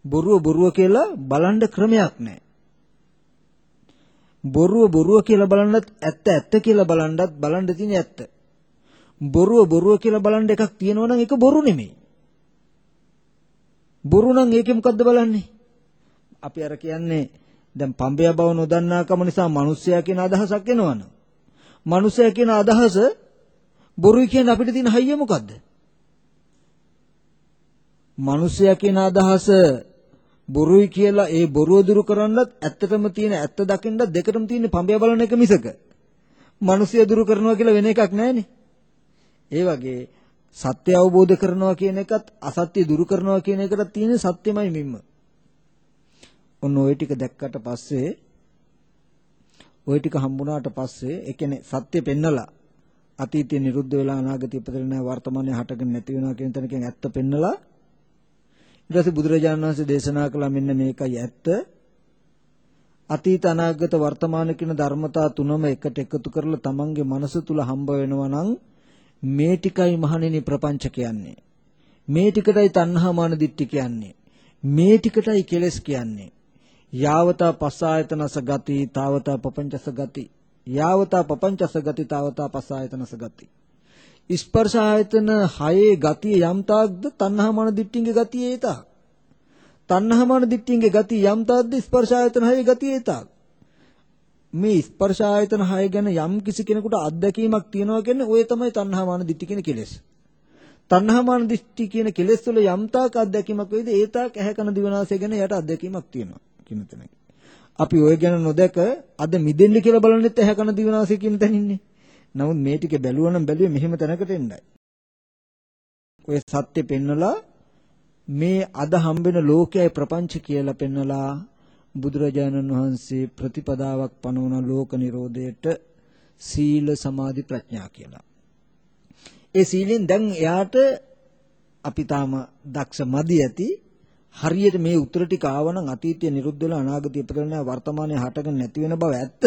බොරුව බොරුව කියලා බලන්න ක්‍රමයක් නැහැ. බොරුව බොරුව කියලා බලන්නත් ඇත්ත ඇත්ත කියලා බලන්නත් බලන්න තියෙන ඇත්ත. බොරුව බොරුව කියලා බලන්න එකක් තියෙනවා නම් ඒක බොරු නෙමෙයි. බොරු නම් ඒකේ මොකද්ද බලන්නේ? අපි අර කියන්නේ දැන් පඹය බව නොදන්නාකම නිසා මිනිස්සයා කියන අදහසක් එනවනේ. මිනිස්සයා කියන අදහස බොරුයි කියන අපිට තියෙන හයිය මොකද්ද? මිනිස්සයා කියන අදහස බොරුයි කියලා ඒ බොරුව දුරු කරන්නත් ඇත්තටම තියෙන ඇත්ත දකින්නත් දෙකටම තියෙන පඹය බලන එක මිසක මිනිස්සය දුරු කරනවා කියලා වෙන එකක් නැහැනේ. ඒ වගේ සත්‍ය අවබෝධ කරනවා කියන එකත් අසත්‍ය දුරු කරනවා කියන එකට තියෙන සත්‍යමයි මිම්ම. ඔන්න ওই ටික දැක්කට පස්සේ ওই ටික හම්බුණාට පස්සේ ඒ කියන්නේ සත්‍ය පෙන්නලා අතීතය නිරුද්ධ වෙලා අනාගතය ඉපදෙලා නැහැ වර්තමානයේ හටගෙන නැති වෙනවා කියන තැනකින් ඇත්ත පෙන්නලා ඊට පස්සේ බුදුරජාණන් වහන්සේ දේශනා කළා මෙන්න මේකයි ඇත්ත අතීත අනාගත වර්තමාන කියන ධර්මතා තුනම එකට එකතු කරලා තමන්ගේ මනස තුල හම්බ වෙනවා නම් මේ ටිකයි මහණෙනි ප්‍රපංච කියන්නේ. මේ ටිකටයි තණ්හා මාන දිට්ඨි කියන්නේ. මේ ටිකටයි කෙලෙස් කියන්නේ. යාවතා පස්සායතනස ගති, තාවතා පపంచස ගති. යාවතා පపంచස ගති, තාවතා පස්සායතනස ගති. ස්පර්ශ ආයතන හයේ ගතිය යම් තාක්ද තණ්හා මාන දිට්ඨින්ගේ ගතිය ඒතක්. තණ්හාමාන දිට්ඨියගේ ගති යම් තාද්ද ස්පර්ශ ආයතන හයේ ගති ඒතක්. මේ ස්පර්ශ ආයතන 6 ගැන යම් කිසි කෙනෙකුට අත්දැකීමක් තියනවා කියන්නේ ඔය තමයි තණ්හා මාන දිට්ඨි කියන කෙලෙස්. තණ්හා මාන දිට්ඨි කියන කෙලෙස් වල යම් තාක් අත්දැකීමක් වෙයිද ඒ තාක් ඇහැ කන දිවනාසය ගැන යට අත්දැකීමක් තියෙනවා කියන තැනක. අපි ඔය ගැන නොදැක අද මිදෙන්න කියලා බලන්නෙත් ඇහැ කන දිවනාසය කියන තැන ඉන්නේ. නමුත් මේ ටික බැලුවා නම් බැලුවේ මෙහෙම තැනකට එන්නයි. ඔය සත්‍ය පෙන්නලා මේ අද හම්බෙන ලෝකයයි ප්‍රපංච කියලා පෙන්නලා බුදුරජාණන් වහන්සේ ප්‍රතිපදාවක් පනවන ලෝක නිරෝධයට සීල සමාධි ප්‍රඥා කියලා. ඒ සීලෙන් දැන් එයාට අපි තාම දක්ෂ මදි ඇති හරියට මේ උත්තර ටික ආවනම් අතීතය නිරුද්ධ වෙලා අනාගතය ඉපදෙලා වර්තමානයේ හටගෙන නැති වෙන බව ඇත්ත.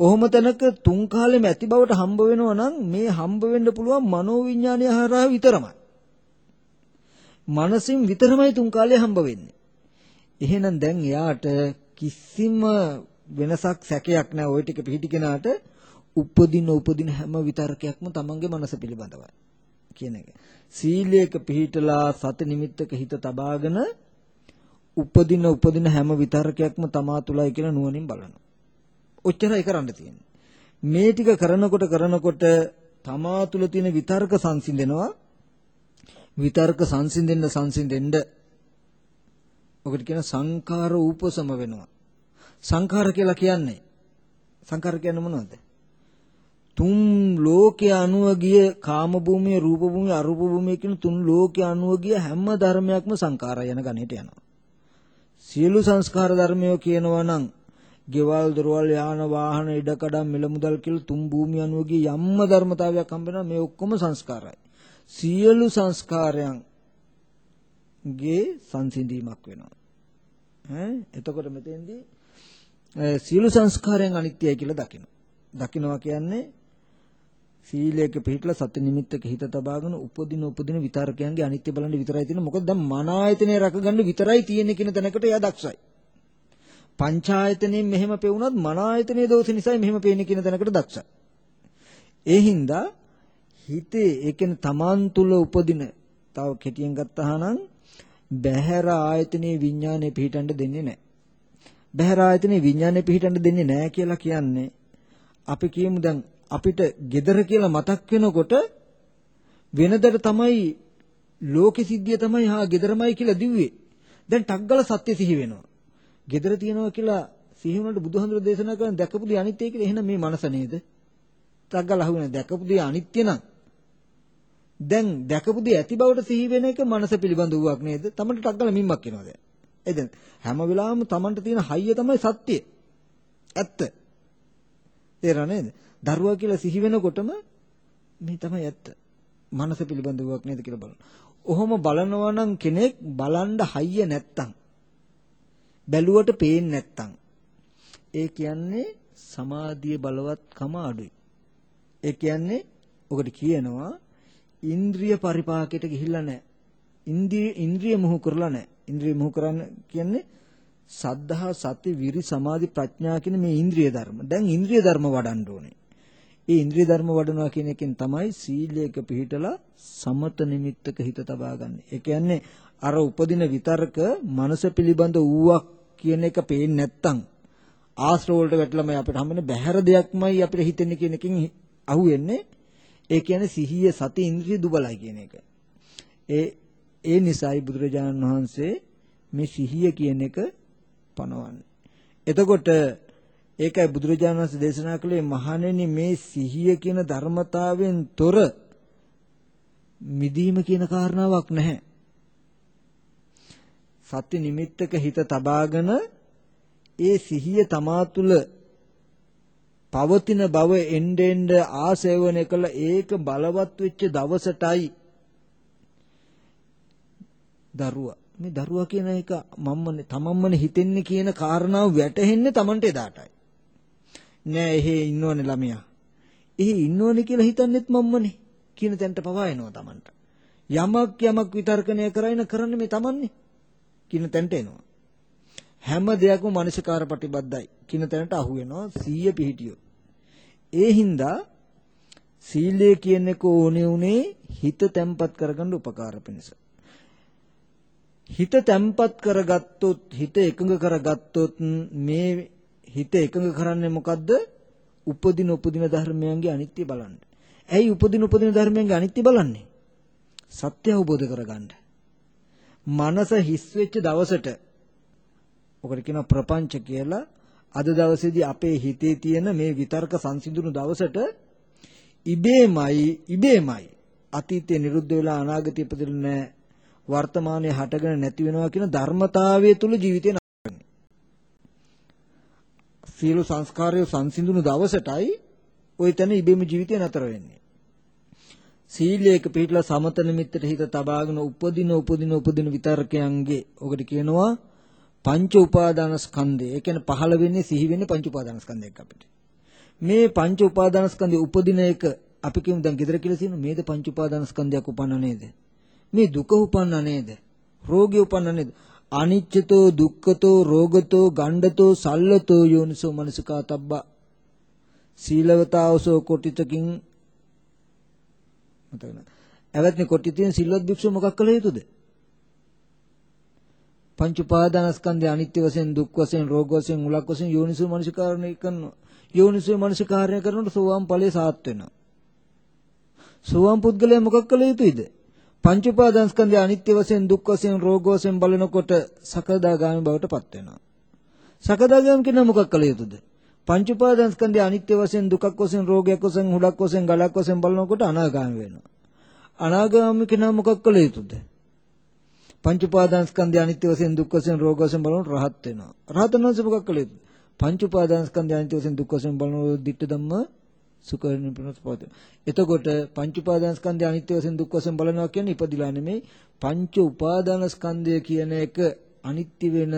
ඔහොම තැනක තුන් කාලෙම ඇති බවට හම්බ වෙනවා නම් මේ හම්බ වෙන්න පුළුවන් මනෝවිඤ්ඤාණය හරහා විතරමයි. මනසින් විතරමයි තුන් කාලේ හම්බ වෙන්නේ. එහෙනම් දැන් එයාට කිසිම වෙනසක් සැකයක් නැහැ ওই ටික පිළිටි කෙනාට උපදින උපදින හැම විතරකයක්ම තමන්ගේ මනස පිළිබඳවයි කියන එක. සීලයක පිළිටලා සති නිමිත්තක හිත තබාගෙන උපදින උපදින හැම විතරකයක්ම තමා තුලයි කියලා නුවණින් බලනවා. ඔච්චරයි කරන්න තියෙන්නේ. මේ ටික කරනකොට කරනකොට තමා තුල තියෙන විතර්ක සංසිඳෙනවා. විතර්ක සංසිඳෙන්න සංසිඳෙන්න ඔකට කියන සංඛාර උපසම වෙනවා. සංඛාර කියලා කියන්නේ සංඛාර කියන්නේ මොනවද? තුන් ලෝකයේ අනුව ගිය කාම භූමිය, රූප භූමිය, අරූප භූමිය කියන තුන් ලෝකයේ අනුව ගිය හැම ධර්මයක්ම සංඛාරය යන ගණයට යනවා. සියලු සංස්කාර ධර්මයෝ කියනවා නම් ගෙවල් දොරවල් යාන වාහන ඉඩකඩම් මිල මුදල් කියලා තුන් භූමිය අනුව ගිය යම්ම ධර්මතාවයක් හම්බ වෙනවා මේ ඔක්කොම සංස්කාරයි. සියලු සංස්කාරයන් ගේ සංසිඳීමක් වෙනවා. ඈ එතකොට මෙතෙන්දී සීල සංස්කාරයන් අනිත්‍යයි කියලා දකිනවා. දකිනවා කියන්නේ සීලයක පිළිපදලා සත්‍ය නිමිත්තක හිත තබාගෙන උපදින උපදින විතරකයන්ගේ අනිත්‍ය බලන්න විතරයි තියෙන්නේ. මොකද දැන් මන ආයතනය රැකගන්න විතරයි තියෙන්නේ කියන තැනකට එයා දක්ෂයි. පංචායතනෙන් මෙහෙම පෙවුනත් මන ආයතනයේ දෝෂ නිසා මෙහෙම පේන්නේ කියන තැනකට දක්ෂයි. ඒ හින්දා හිතේ ඒ කියන්නේ තමන් තුල උපදින තව කෙටියෙන් ගත්තානම් බහැර ආයතනයේ විඥානය පිහිටන්න දෙන්නේ නැහැ. බහැර ආයතනයේ විඥානය පිහිටන්න දෙන්නේ නැහැ කියලා කියන්නේ අපි කියමු දැන් අපිට gedara කියලා මතක් වෙනකොට වෙනදට තමයි ලෝකෙ සිද්ධිය තමයි හා gedaramai කියලා දිව්වේ. දැන් ටග්ගල සත්‍ය සිහි වෙනවා. gedara තියනවා කියලා සිහි වුණාට බුදුහාමුදුරු දේශනා කරන දැකපු දේ අනිත්‍ය කියලා එහෙනම් මේ මනස නේද? ටග්ගල අහුවෙන දැකපු දේ අනිත්‍ය නම් දැන් දැකපු දේ ඇති බවට සිහි වෙන එක මනස පිළිබඳ වූවක් නේද? තමන්ට ටක් ගාලා මිම්මක් එනවා දැන්. ඒ දැන් හැම වෙලාවෙම තමන්ට තියෙන හයිය තමයි සත්‍ය. ඇත්ත. තේරෙනව නේද? දරුවා කියලා සිහි වෙනකොටම මේ තමයි ඇත්ත. මනස පිළිබඳ වූවක් නේද කියලා බලන්න. ඔහොම බලනවා නම් කෙනෙක් බලන්න හයිය නැත්තම් බැලුවට පේන්නේ නැත්තම් ඒ කියන්නේ සමාධිය බලවත්කම අඩුයි. ඒ කියන්නේ ඔකට කියනවා ඉන්ද්‍රිය පරිපාකයට ගිහිල්ලා නැහැ. ඉන්ද්‍රිය ඉන්ද්‍රිය මොහු කරලා නැහැ. ඉන්ද්‍රිය මොහු කරන්න කියන්නේ සද්ධා සති විරි සමාධි ප්‍රඥා කියන මේ ඉන්ද්‍රිය ධර්ම. දැන් ඉන්ද්‍රිය ධර්ම වඩන්න ඕනේ. ඒ ඉන්ද්‍රිය ධර්ම වඩනවා කියන එකෙන් තමයි සීලයක පිහිටලා සමත නිමිත්තක හිත තබා ගන්න. ඒ කියන්නේ අර උපදින විතරක මනස පිළිබඳ ඌවක් කියන එක පේන්නේ නැත්තම් ආශ්‍රව වලට වැටලම අපිට හම්බෙන බහැර දෙයක්මයි අපිට හිතෙන්නේ කියන එකකින් අහුවෙන්නේ. ඒ කියන්නේ සිහිය සති ඉන්ද්‍රිය දුබලයි කියන එක. ඒ ඒ නිසායි බුදුරජාණන් වහන්සේ මේ සිහිය කියන එක පනවන්නේ. එතකොට ඒකයි බුදුරජාණන් වහන්සේ දේශනා කළේ මහණෙනි මේ සිහිය කියන ධර්මතාවයෙන් තොර මිදීම කියන කාරණාවක් නැහැ. සත්‍ය නිමිත්තක හිත තබාගෙන ඒ සිහිය තමා තුළ පවතින බව එන්න එන්න ආසේවනය කළ ඒක බලවත් වෙච්ච දවසටයි. දරුවා. මේ දරුවා කියන එක මම්මනේ තමන්මනේ හිතෙන්නේ කියන කාරණාව වැටහෙන්නේ Tamanට එදාටයි. නෑ එහෙ ඉන්නෝනේ ළමයා. එහෙ ඉන්නෝනේ කියලා හිතන්නෙත් මම්මනේ කියන තැනට පවා එනවා Tamanට යමක් යමක් විතර්කණය කරයින කරන්නේ මේ Tamanනේ කියන තැනට එනවා. හැම දෙයක්ම මානසිකාර ප්‍රතිබද්ධයි කියන තැනට අහු වෙනවා. 100 පිහිටියෝ. ඒ හින්දා සීලය කියන එක ඕනේ උනේ හිත තැම්පත් කරගන්න උපකාර පිණිස. හිත තැම්පත් කරගත්තොත් හිත එකඟ කරගත්තොත් මේ හිත එකඟ කරන්නේ මොකද්ද? උපදින උපදින ධර්මයන්ගේ අනිත්‍ය බලන්න. ඇයි උපදින උපදින ධර්මයන්ගේ අනිත්‍ය බලන්නේ? සත්‍ය අවබෝධ කරගන්න. මනස හිස් වෙච්ච දවසට ඔකට කියනවා ප්‍රපංච කියලා. අද දවසේදී අපේ හිතේ තියෙන මේ විතර්ක සංසිඳුණු දවසට ඉබේමයි ඉබේමයි අතීතේ නිරුද්ධ වෙලා අනාගතේ ඉපදෙන්නේ නැහැ. වර්තමානයේ හටගෙන නැති වෙනවා කියන ධර්මතාවය තුල ජීවිතේ නතරන්නේ. සියලු සංස්කාරය සංසිඳුණු දවසටයි ওই තැන ඉබේම ජීවිතේ නතර වෙන්නේ. සීලයක පිළිපදලා සමත නිමිත්තට හිත තබාගෙන උපදින උපදින උපදින විතර්කයන්ගේ ඔකට කියනවා පංච උපාදාන ස්කන්ධය. ඒ කියන්නේ පහළ වෙන්නේ සිහි වෙන්නේ පංච උපාදාන ස්කන්ධයක් අපිට. මේ පංච උපාදාන ස්කන්ධය උපදින එක අපි කියමු දැන් gedara කියලා තියෙන මේද පංච උපාදාන ස්කන්ධයක් උපන්න නේද? මේ දුක උපන්න නේද? රෝගය උපන්න නේද? අනිච්චතෝ දුක්ඛතෝ රෝගතෝ ගණ්ඩතෝ සල්ලතෝ යෝනිසෝ මනසිකා තබ්බා සීලවතාවසෝ කොටිතකින් මතක නැහැ. එවත්නි කොටිතින් සිල්වත් භික්ෂුව මොකක් කළ යුතුද? පංච උපාදානස්කන්ධය අනිත්‍ය වශයෙන් දුක් වශයෙන් රෝග වශයෙන් මුලක් වශයෙන් යෝනිසෝ මනසිකාරණය කරනවා. යෝනිසෝ මනසිකාරණය කරනකොට සෝවාන් ඵලයේ සාත් වෙනවා. සෝවාන් පුද්ගලයා මොකක් කළ යුතුයිද? පංච උපාදානස්කන්ධය අනිත්‍ය වශයෙන් දුක් වශයෙන් රෝග වශයෙන් බලනකොට සකදාගාමි බවට පත් වෙනවා. සකදාගාමි කියන මොකක් කළ යුතුද? පංච උපාදානස්කන්ධය අනිත්‍ය වශයෙන් දුකක් වශයෙන් රෝගයක් වශයෙන් හුලක් වශයෙන් ගලක් වශයෙන් බලනකොට අනාගාමි වෙනවා. අනාගාමි කෙනා මොකක් කළ යුතුද? පංච උපාදානස්කන්ධය අනිත්‍ය වශයෙන් දුක් වශයෙන් රෝග වශයෙන් බලනකොට රහත් වෙනවා. රහතන් වහන්සේ මොකක් කළේද? පංච උපාදානස්කන්ධය අනිත්‍ය වශයෙන් දුක් වශයෙන් බලනකොට ditta ධම්ම සුඛ නිපුණස් පවත. එතකොට පංච උපාදානස්කන්ධය අනිත්‍ය වශයෙන් දුක් වශයෙන් බලනවා කියන්නේ ඉපදිලා නෙමෙයි පංච උපාදානස්කන්ධය කියන එක අනිත්‍ය වෙන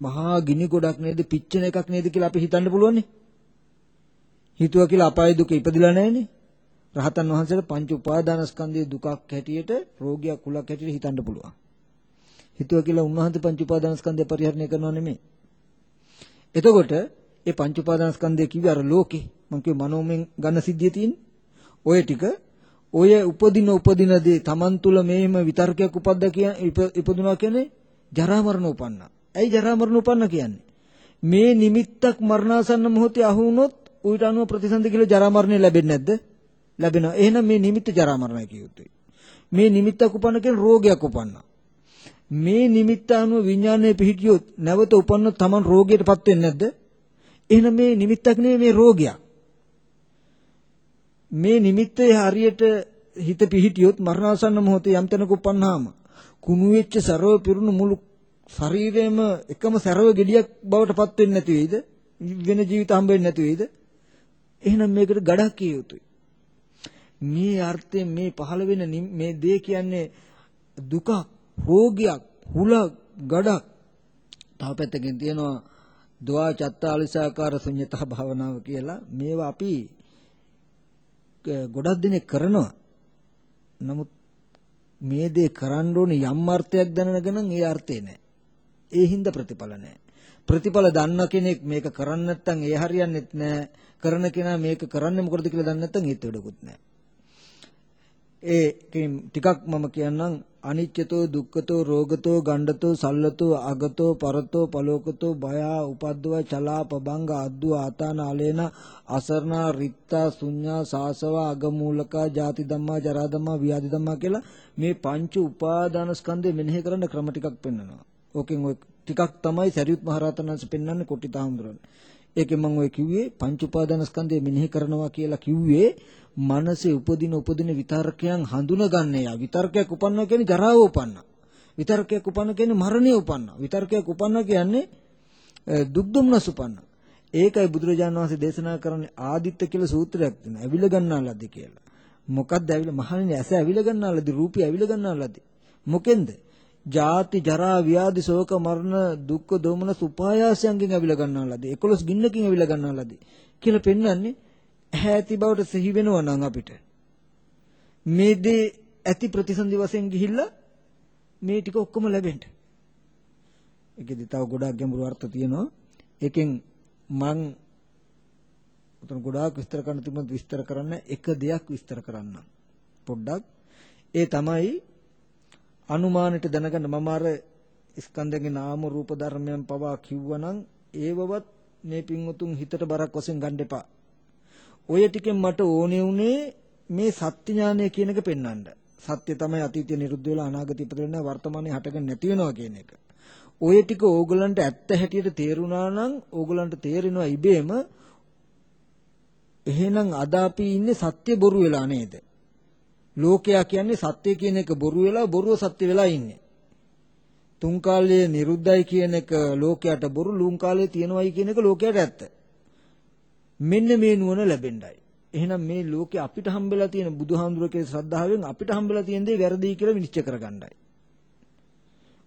මහා ගිනි ගොඩක් නේද පිච්චෙන එකක් නේද කියලා අපි හිතන්න පුළුවන්නේ. හිතුවා කියලා අපාය දුක ඉපදිලා නැහැනේ. රහතන් වහන්සේට පංච උපාදානස්කන්ධයේ දුකක් හැටියට රෝගියක් කුලක් හැටියට හිතන්න පුළුවන්. හිතුවා කියලා උන්වහන්සේ පංච උපාදානස්කන්ධය පරිහරණය කරනව නෙමෙයි. එතකොට ඒ පංච උපාදානස්කන්ධය කිව්වේ අර ලෝකේ මං කිව්වේ මනෝමෙන් ගන්න සිද්ධිය තියෙන්නේ. ඔය ටික ඔය උපදින උපදින දේ Taman තුල මේම විතර්කයක් උපද්දා කියන ඉපදුනා කියන්නේ ජරා මරණ උපන්නා. ඇයි ජරා මරණ උපන්න කියන්නේ? මේ නිමිත්තක් මරණාසන්න මොහොතේ අහු වුණොත් ඌට අනුව ප්‍රතිසන්දි කියලා ජරා මරණය ලැබෙන්නේ නැද්ද? ලැබෙනවා. එහෙනම් මේ නිමිත්ත ජරා මරණයි කියුතුයි. මේ නිමිත්තක් උපන්න කියන රෝගයක් උපන්නා. මේ නිමිත්ත අනුව විඥානයේ පිහිටියොත් නැවත උපන්න තමන් රෝගයටපත් වෙන්නේ නැද්ද? එහෙනම් මේ නිමිත්තක් නෙවෙයි මේ රෝගයක්. මේ නිමිත්තේ හරියට හිත පිහිටියොත් මරණාසන්න මොහොතේ යම් තැනක උපන්නාම කුණු වෙච්ච සරව පිරුණු මුළු ශරීරයේම එකම සැරව gediyak බවට පත් වෙන්නේ නැති වෙයිද? වෙන ජීවිත හම්බ වෙන්නේ නැති වෙයිද? එහෙනම් මේකට ගඩක් කිය යුතුයි. මේ අර්ථයෙන් මේ පහළ වෙන මේ දේ කියන්නේ දුක, රෝගයක්, හුලක්, ගඩක්. තව පැත්තකින් තියෙනවා ද්වා චත්තාලිසාකාර ශුන්‍යතා භාවනාව කියලා. මේවා අපි ගොඩක් දිනේ කරනවා. නමුත් මේ දේ කරන්න ඕනේ යම් අර්ථයක් දැනගෙන ඒ අර්ථේ නැහැ. ඒ හින්දා ප්‍රතිඵල නැහැ. ප්‍රතිඵල දන්න කෙනෙක් මේක කරන්නේ නැත්නම් ඒ හරියන්නේත් නැහැ. කරන කෙනා මේක කරන්නේ මොකටද කියලා දන්නේ නැත්නම් ඒත් වැඩකුත් නැහැ. ඒකෙන් ටිකක් මම කියන්නම් අනිච්චතෝ දුක්ඛතෝ රෝගතෝ ගණ්ඩතෝ සල්ලතෝ අගතෝ පරතෝ පලෝකතෝ බය උපද්දව චලා පබංග අද්දු ආතාන අලේන අසරණා රිත්තා ශුඤ්ඤා සාසව අගමූලකා ජාති ධම්මා ජරා ධම්මා ව්‍යාධි ධම්මා කියලා මේ පංච උපාදාන ස්කන්ධය මෙනෙහි කරන්න ක්‍රම ටිකක් පෙන්වනවා. ඕකෙන් ඔය ටිකක් තමයි සරියුත් මහ රහතන් වහන්සේ පෙන්වන්නේ කොටි තාම්දුරන්. ඒකෙන් මම ඔය කිව්වේ පංච උපාදාන ස්කන්ධය මෙනෙහි කරනවා කියලා කිව්වේ මනසේ උපදින උපදින විතර්කයන් හඳුනගන්න යා. විතර්කයක් උපන්නා කියන්නේ ජරාව උපන්නා. විතර්කයක් උපන්න කියන්නේ මරණය උපන්නා. විතර්කයක් උපන්නා කියන්නේ දුක් දුම්නස් උපන්නා. ඒකයි බුදුරජාණන් වහන්සේ දේශනා කරන්නේ ආදිත්ත කියලා සූත්‍රයක් තියෙනවා. ඇවිල ගන්නාලද්ද කියලා. මොකක්ද ඇවිල මහණෙනි ඇස ඇවිල ගන්නාලද්ද රූපي ඇවිල ගන්නාලද්ද? මොකෙන්ද? ජාති ජරා ව්‍යාධි ශෝක මරණ දුක්ඛ දෝමන සුපායාසයන්ගෙන් ඇවිල ගන්නාලද්ද? 11 ගින්නකින් ඇවිල ගන්නාලද්ද? කියලා පෙන්වන්නේ ඇහැ ඇති බවට සිහි වෙනවා නම් අපිට මේ දේ ඇති ප්‍රතිසන්දි වශයෙන් ගිහිල්ලා මේ ටික ඔක්කොම ලැබෙන්න. ඒකෙදි තව ගොඩාක් ගැඹුරු අර්ථ තියෙනවා. ඒකෙන් මං උතන ගොඩාක් විස්තර කරන්න තිබුණත් විස්තර කරන්න එක දෙයක් විස්තර කරන්න. පොඩ්ඩක් ඒ තමයි අනුමානෙට දැනගන්න මම අර ස්කන්ධයේ නාම රූප ධර්මයන් පවා කිව්වනම් ඒවවත් මේ පින්වතුන් හිතට බරක් වශයෙන් ගන්න එපා. ඔය ටිකෙන් මට ඕනේ උනේ මේ සත්‍ය ඥානය කියන එක පෙන්වන්න. සත්‍ය තමයි අතීතය නිරුද්ධ වෙලා අනාගතය ඉපදෙන්න වර්තමානයේ හටගෙන නැති වෙනවා කියන එක. ඔය ටික ඕගලන්ට ඇත්ත හැටියට තේරුණා නම් ඕගලන්ට තේරෙනවා ඉබේම එහෙනම් අද අපි ඉන්නේ සත්‍ය බොරු වෙලා නේද? ලෝකයා කියන්නේ සත්‍ය කියන එක බොරු වෙලා බොරුව සත්‍ය වෙලා ඉන්නේ. තුන් කාලයේ නිරුද්ධයි කියන එක ලෝකයට බොරු ලුන් කාලයේ තියෙනවයි කියන එක ලෝකයට ඇත්ත. මෙන්න මේ නුවණ ලැබෙන්නයි. එහෙනම් මේ ලෝකේ අපිට හම්බෙලා තියෙන බුදුහාමුදුරගේ ශ්‍රද්ධාවෙන් අපිට හම්බෙලා තියෙන දේ වැරදි කියලා විනිශ්චය කරගන්නයි.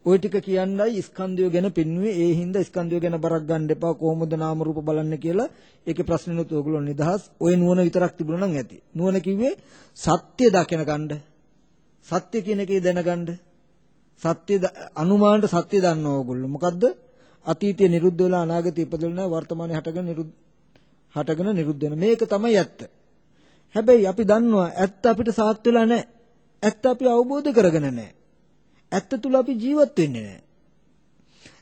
ওই ටික කියන්නයි ස්කන්ධය ගැන පෙන්වුවේ ඒ හින්දා ස්කන්ධය ගැන බරක් ගන්න එපා කොහොමද නාම රූප බලන්න කියලා ඒකේ ප්‍රශ්නෙනුත් ඕගොල්ලෝ නිදහස් ওই නුවණ විතරක් තිබුණා නම් ඇති නුවණ කිව්වේ සත්‍ය දකින ගන්න සත්‍ය කියන එකේ දැනගන්න සත්‍ය අනුමානට සත්‍ය දන්නවා ඕගොල්ලෝ මොකද්ද අතීතයේ නිරුද්ධ වෙලා අනාගතයේ ඉපදෙලා වර්තමානයේ හටගෙන නිරුද්ධ හටගෙන නිරුද්ධ වෙන මේක තමයි ඇත්ත. හැබැයි අපි දන්නවා ඇත්ත අපිට සාත් වෙලා නැහැ. ඇත්ත අපි අවබෝධ කරගෙන නැහැ. ඇත්ත තුල අපි ජීවත් වෙන්නේ නැහැ.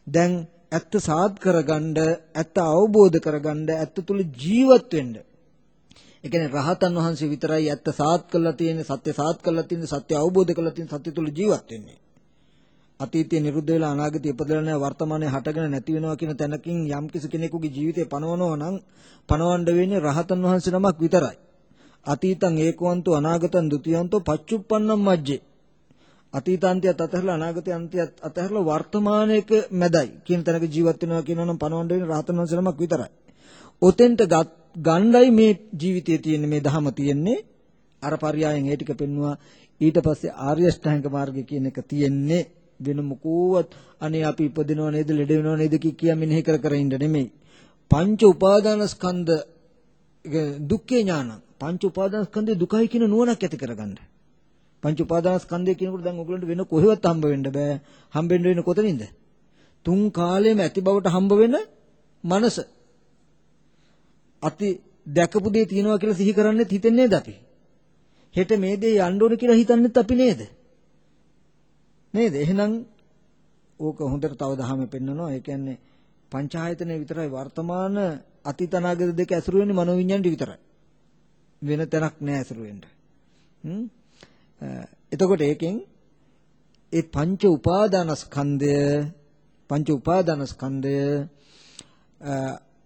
දැන් ඇත්ත සාත් කරගන්න ඇත්ත අවබෝධ කරගන්න ඇත්ත තුල ජීවත් වෙන්න. ඒ කියන්නේ රහතන් වහන්සේ විතරයි ඇත්ත සාත් කරලා තියෙන්නේ සත්‍ය සාත් කරලා තියෙන්නේ සත්‍ය අවබෝධ කරලා තියෙන්නේ සත්‍ය තුල ජීවත් වෙන්නේ. අතීතයේ නිරුද්ධ වෙලා අනාගතයේ ඉපදලා නැහැ වර්තමානයේ හටගෙන නැති වෙනවා කියන තැනකින් යම් කිසි කෙනෙකුගේ ජීවිතේ පනවනවා නම් පනවන්න වෙන්නේ රහතන් වහන්සේ නමක් විතරයි. අතීතං ඒකවන්තෝ අනාගතං ဒ ුතියන්තෝ පච්චුප්පන්නම් මජ්ජේ. අතීතාන්තයත් අතහැරලා අනාගතය අන්තයත් අතහැරලා වර්තමානයේක මැදයි කියන තැනක ජීවත් වෙනවා කියනවා නම් පණවන්න වෙන රහතන් වහන්සේලමක් විතරයි. ඔතෙන්ට ගණ්ඩයි මේ ජීවිතයේ තියෙන මේ ධහම තියෙන්නේ අර පරයයන් ඒ ටික පෙන්නවා ඊට පස්සේ ආර්ය ශ්‍රැංග මාර්ගය කියන එක තියෙන්නේ වෙන මොකුවත් අනේ අපි ඉපදිනව නේද ලෙඩ වෙනව නේද කිය මෙනෙහි කර කර ඉන්න නෙමෙයි. පංච උපාදානස්කන්ධ දුක්ඛේ ඥානං පංච උපාදානස්කන්ධේ දුකයි කියන නුවණක් ඇති කරගන්න. පංච උපාදානස්කන්ධය කියනකොට දැන් ඔයගලන්ට වෙන කොහෙවත් හම්බ වෙන්න බෑ. හම්බෙන්න වෙන කොතනින්ද? තුන් කාලෙම ඇති බවට හම්බ වෙන මනස. අති දැකපු දේ තියනවා කියලා සිහි කරන්නේත් හිතන්නේ නේද අපි? හෙට මේ දේ යන්න ඕන කියලා හිතන්නේත් අපි නේද? නේද? එහෙනම් ඕක හොඳට තව දහමේ පෙන්නනවා. ඒ කියන්නේ පංචායතන විතරයි වර්තමාන අතීත අනාගත දෙක ඇසුරු වෙන්නේ මනෝවිඤ්ඤාණයට විතරයි. වෙන තැනක් නෑ ඇසුරු වෙන්න. එතකොට ඒකෙන් ඒ පංච උපාදානස්කන්ධය පංච උපාදානස්කන්ධය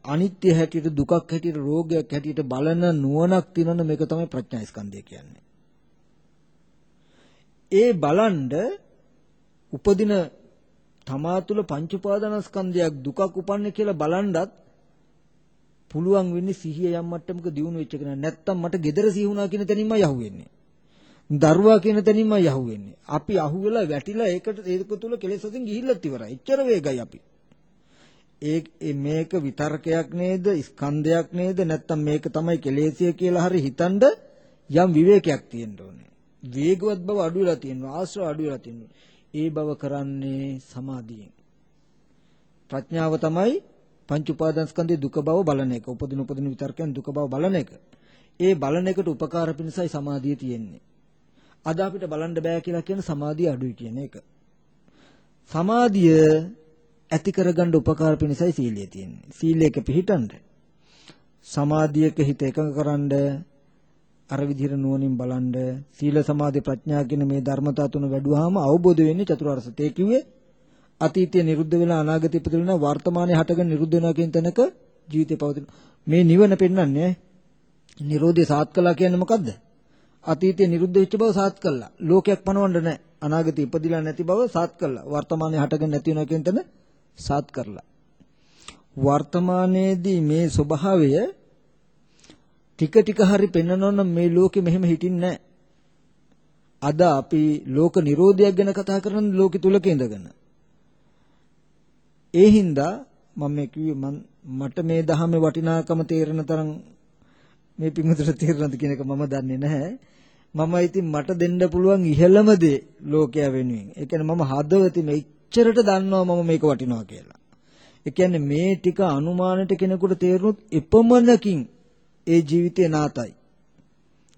අනිත්‍ය හැටියට දුකක් හැටියට රෝගයක් හැටියට බලන නුවණක් තියෙනවනේ මේක තමයි ප්‍රඥා ස්කන්ධය කියන්නේ. ඒ බලන්ඩ උපදින තමා තුළ පංච උපාදානස්කන්ධයක් දුකක් උපන්නේ කියලා බලනවත් පුළුවන් වෙන්නේ සිහිය යම් මට්ටමක දියුණු වෙච්ච කෙනා. නැත්තම් මට gedara සිහුණා කියන තැනින්ම යහුවෙන්නේ. දරුවා කියන තැනින්ම යහුවෙන්නේ. අපි අහුවෙලා වැටිලා ඒකට ඒක තුල කෙලෙස් වලින් ගිහිල්ලත් ඉවරයි. එච්චර වේගයි අපි. ඒ මේක විතර්කයක් නේද? ස්කන්ධයක් නේද? නැත්තම් මේක තමයි කෙලෙසිය කියලා හරි හිතනද යම් විවේකයක් තියෙන්න ඕනේ. වේගවත් බව අඩු වෙලා තියෙනවා. ආශ්‍රව අඩු වෙලා තියෙනවා. ඒ බව කරන්නේ සමාධියෙන්. ප්‍රඥාව තමයි පංච උපාදානස්කන්ධයේ දුක බව බලන එක. උපදින උපදින විතර්කයන් දුක බව බලන එක. ඒ බලන එකට උපකාර පිණිසයි සමාධිය තියෙන්නේ. අද අපිට බලන්න බෑ කියලා කියන සමාධිය අඩුයි කියන එක. සමාධිය ඇති කරගන්න උපකාර පිණිසයි සීලය තියෙන්නේ. සීලයක පිහිටන්න. සමාධියක හිත එකඟ කරන්ඩ අර විදිහට නුවණින් බලන්ඩ සීල සමාධි ප්‍රඥා කියන මේ ධර්මතා තුන වැඩුවාම අවබෝධ වෙන්නේ චතුරාර්ය සත්‍ය කිව්වේ අතීතය නිරුද්ධ වෙලා අනාගතය ඉපදෙලා වෙනවා වර්තමානයේ හටගෙන නිරුද්ධ වෙනවා කියන තැනක ජීවිතේ පවතින මේ නිවන පෙන්වන්නේ නිරෝධය සාත් කළා කියන්නේ මොකද්ද අතීතයේ නිරුද්ධ වෙච්ච බව සාත් කළා. ලෝකයක් පනවන්න නැහැ අනාගතේ ඉපදිලා නැති බව සාත් කළා. වර්තමානයේ හටගෙන නැති වෙනවා කියන තැන සාත් කරලා. වර්තමානයේදී මේ ස්වභාවය ටික ටික හරි පෙන්වනොත් මේ ලෝකෙ මෙහෙම හිටින්නේ නැහැ අද අපි ලෝක නිරෝධයක් ගැන කතා කරන්නේ ලෝකෙ තුලක ඉඳගෙන. ඒ හින්දා මම මේ කිව්වේ මට මේ දහමේ වටිනාකම තේරෙන තරම් මේ පිංගුතට තේරෙනවද කියන එක මම දන්නේ නැහැ. මම ඉතින් මට දෙන්න පුළුවන් ඉහළම දේ ලෝකයා වෙනුවෙන්. ඒ කියන්නේ මම හදවතින් මෙච්චරට දන්නවා මම මේක වටිනවා කියලා. ඒ කියන්නේ මේ ටික අනුමානට කෙනෙකුට තේරුනොත් එපමණකින් ඒ ජීවිතේ නාතයි.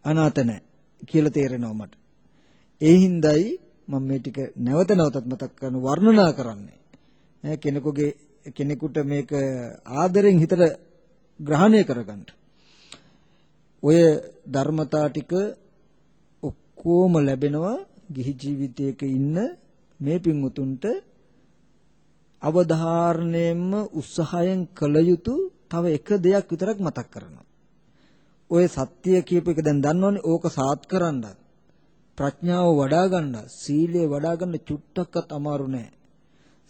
අනාත නැහැ කියලා තේරෙනවා මට. ඒ හින්දායි මම මේ ටික නැවත නැවතත් මතක් කරන වර්ණනා කරන්නේ. කෙනෙකුගේ කෙනෙකුට මේක ආදරෙන් හිතට ග්‍රහණය කරගන්න. ඔය ධර්මතා ටික ඔක්කොම ලැබෙනවා ගිහි ජීවිතයක ඉන්න මේ පින්වුතුන්ට අවධාරණයෙන්ම උත්සාහයෙන් කළ යුතු තව එක දෙයක් විතරක් මතක් කරනවා. ඔය සත්‍ය කියපු එක දැන් දන්නවනේ ඕක සාත් කරන්නත් ප්‍රඥාව වඩා ගන්න සීලය වඩා ගන්න චුට්ටක්වත් අමාරු නෑ.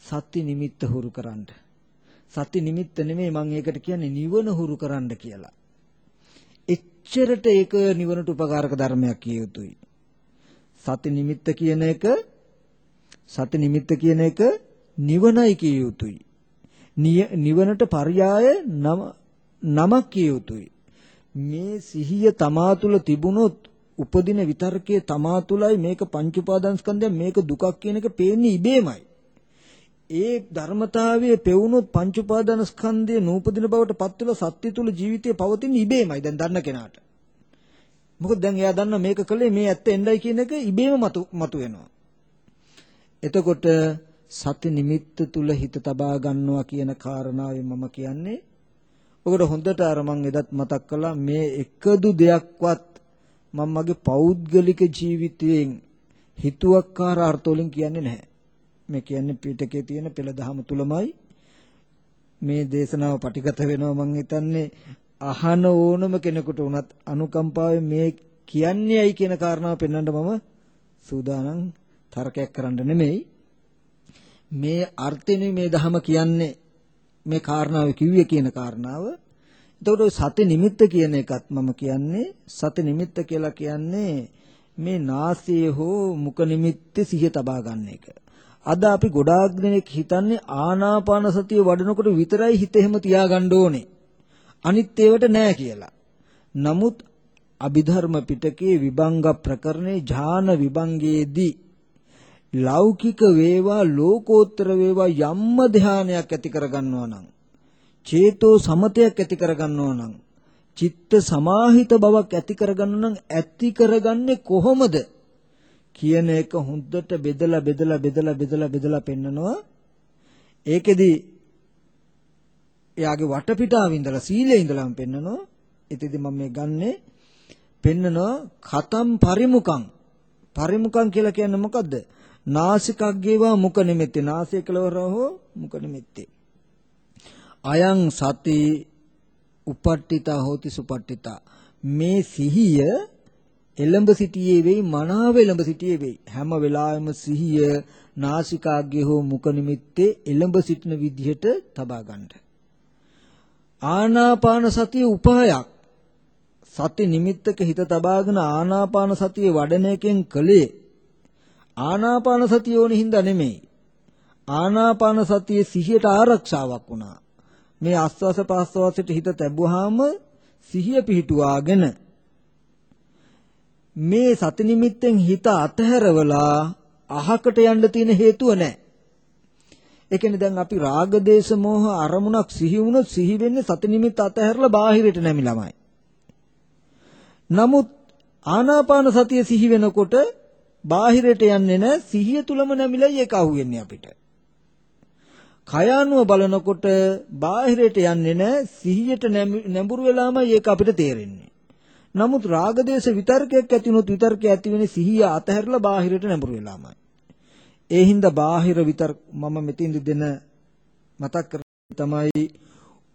සත්‍ය නිමිත්ත හුරු කරන්න. සත්‍ය නිමිත්ත නෙමෙයි මම ඒකට කියන්නේ නිවන හුරු කරන්න කියලා. එච්චරට ඒක නිවනට උපකාරක ධර්මයක් කිය යුතුයි. සති නිමිත්ත කියන එක සති නිමිත්ත කියන එක නිවනයි කිය යුතුයි. නිවනට පర్యాయ නම නමක් කිය යුතුයි. මේ සිහිය තමා තුළ තිබුණොත් උපදින විතර්කයේ තමා තුළයි මේක පංච උපාදානස්කන්ධය මේක දුකක් කියන එක පේන්නේ ඉබේමයි. ඒ ධර්මතාවයේ පෙවුනොත් පංච උපාදාන ස්කන්ධය නූපදින බවට පත් වෙලා සත්‍ය තුල ජීවිතය පවතින ඉබේමයි දැන් දන්න කෙනාට. මොකද දැන් එයා දන්න මේක කළේ මේ ඇත්ත එන්නයි කියන එක ඉබේම මතු මතු වෙනවා. එතකොට සති නිමිත්ත තුල හිත තබා ගන්නවා කියන කාරණාවෙන් මම කියන්නේ ඔකට හොඳට අර මං එදත් මතක් කළා මේ එකදු දෙයක්වත් මම මගේ පෞද්ගලික ජීවිතයෙන් හිතුවක්කාර අර්ථ වලින් කියන්නේ නැහැ. මේ කියන්නේ පිටකේ තියෙන පෙළ දහම තුලමයි මේ දේශනාව පටිගත වෙනවා මං හිතන්නේ අහන ඕනම කෙනෙකුට උනත් අනුකම්පාවෙන් මේ කියන්නේ ඇයි කියන කාරණාව පෙන්වන්න මම සූදානම් තර්කයක් කරන්න නෙමෙයි. මේ අර්ථෙනේ මේ ධහම කියන්නේ. මේ කාරණාව කිව්වේ කියන කාරණාව. එතකොට සති නිමිත්ත කියන එකත් මම කියන්නේ සති නිමිත්ත කියලා කියන්නේ මේ නාසයේ හෝ මුඛ නිමිත්තේ සිහිය තබා ගන්න එක. අද අපි ගොඩාක් දෙනෙක් හිතන්නේ ආනාපාන සතිය වඩනකොට විතරයි හිත එහෙම තියාගන්න ඕනේ. අනිත් ඒවට නෑ කියලා. නමුත් අභිධර්ම පිටකයේ විභංග ප්‍රකරණේ ඥාන විභංගයේදී ලෞකික වේවා ලෝකෝත්තර වේවා යම්ම ධානයක් ඇති කරගන්නවා නම් චේතෝ සමතයක් ඇති කරගන්නවා නම් චිත්ත සමාහිත බවක් ඇති කරගන්න නම් ඇති කරගන්නේ කොහොමද කියන එක හොඳට බෙදලා බෙදලා බෙදලා බෙදලා බෙදලා පෙන්නනවා. ඒකෙදි එයාගේ වටපිටාව ඉඳලා සීලේ ඉඳලාම පෙන්නනවා. ඉතින්දි මම මේ ගන්නෙ පෙන්නනවා කතම් පරිමුඛං. පරිමුඛං කියලා කියන්නේ මොකද්ද? නාසිකග්ගේවා මුඛ නිමිති නාසය කෙලවර හෝ මුඛ නිමිති අයං සති උපට්ඨිතා හෝති සුපට්ඨිතා. මේ සිහිය එළඹ සිටියේ වෙයි මනාව එළඹ සිටියේ වෙයි. හැම වෙලාවෙම සිහිය නාසිකාග්‍රේ හෝ මුඛ නිමිත්තේ එළඹ සිටින විදිහට තබා ගන්න. ආනාපාන සතිය උපායක්. සති නිමිත්තක හිත තබාගෙන ආනාපාන සතිය වඩන එකෙන් කලේ ආනාපාන සතිය ඕනෙ හින්දා නෙමෙයි. ආනාපාන සතියේ සිහියට ආරක්ෂාවක් වුණා. මේ ආස්වාස ප්‍රාස්වාසයට හිත තැබුවාම සිහිය පිහිටුවාගෙන මේ සති නිමිත්තෙන් හිත අතහැරවලා අහකට යන්න තියෙන හේතුව නැහැ. ඒ කියන්නේ දැන් අපි රාග දේශ මොහ අරමුණක් සිහි වුණොත් සිහි වෙන්නේ සති නිමිත්ත අතහැරලා බාහිරට නැමිලාමයි. නමුත් ආනාපාන සතිය සිහි වෙනකොට බාහිරට යන්නේ නැහැ සිහිය තුලම නැමිලයි ඒක අහුවෙන්නේ අපිට. කය අනුව බලනකොට බාහිරට යන්නේ නැහැ සිහියට නැඹුරු වෙලාමයි ඒක අපිට තේරෙන්නේ. නමුත් රාගදේශ විතර්කයක් ඇති වුණොත් විතර්කය ඇති වෙන්නේ සිහිය අතහැරලා බාහිරට නැඹුරු වෙලාමයි. ඒ හින්දා බාහිර විතර්ක මම මෙතින්දි දෙන මතක් කර තමයි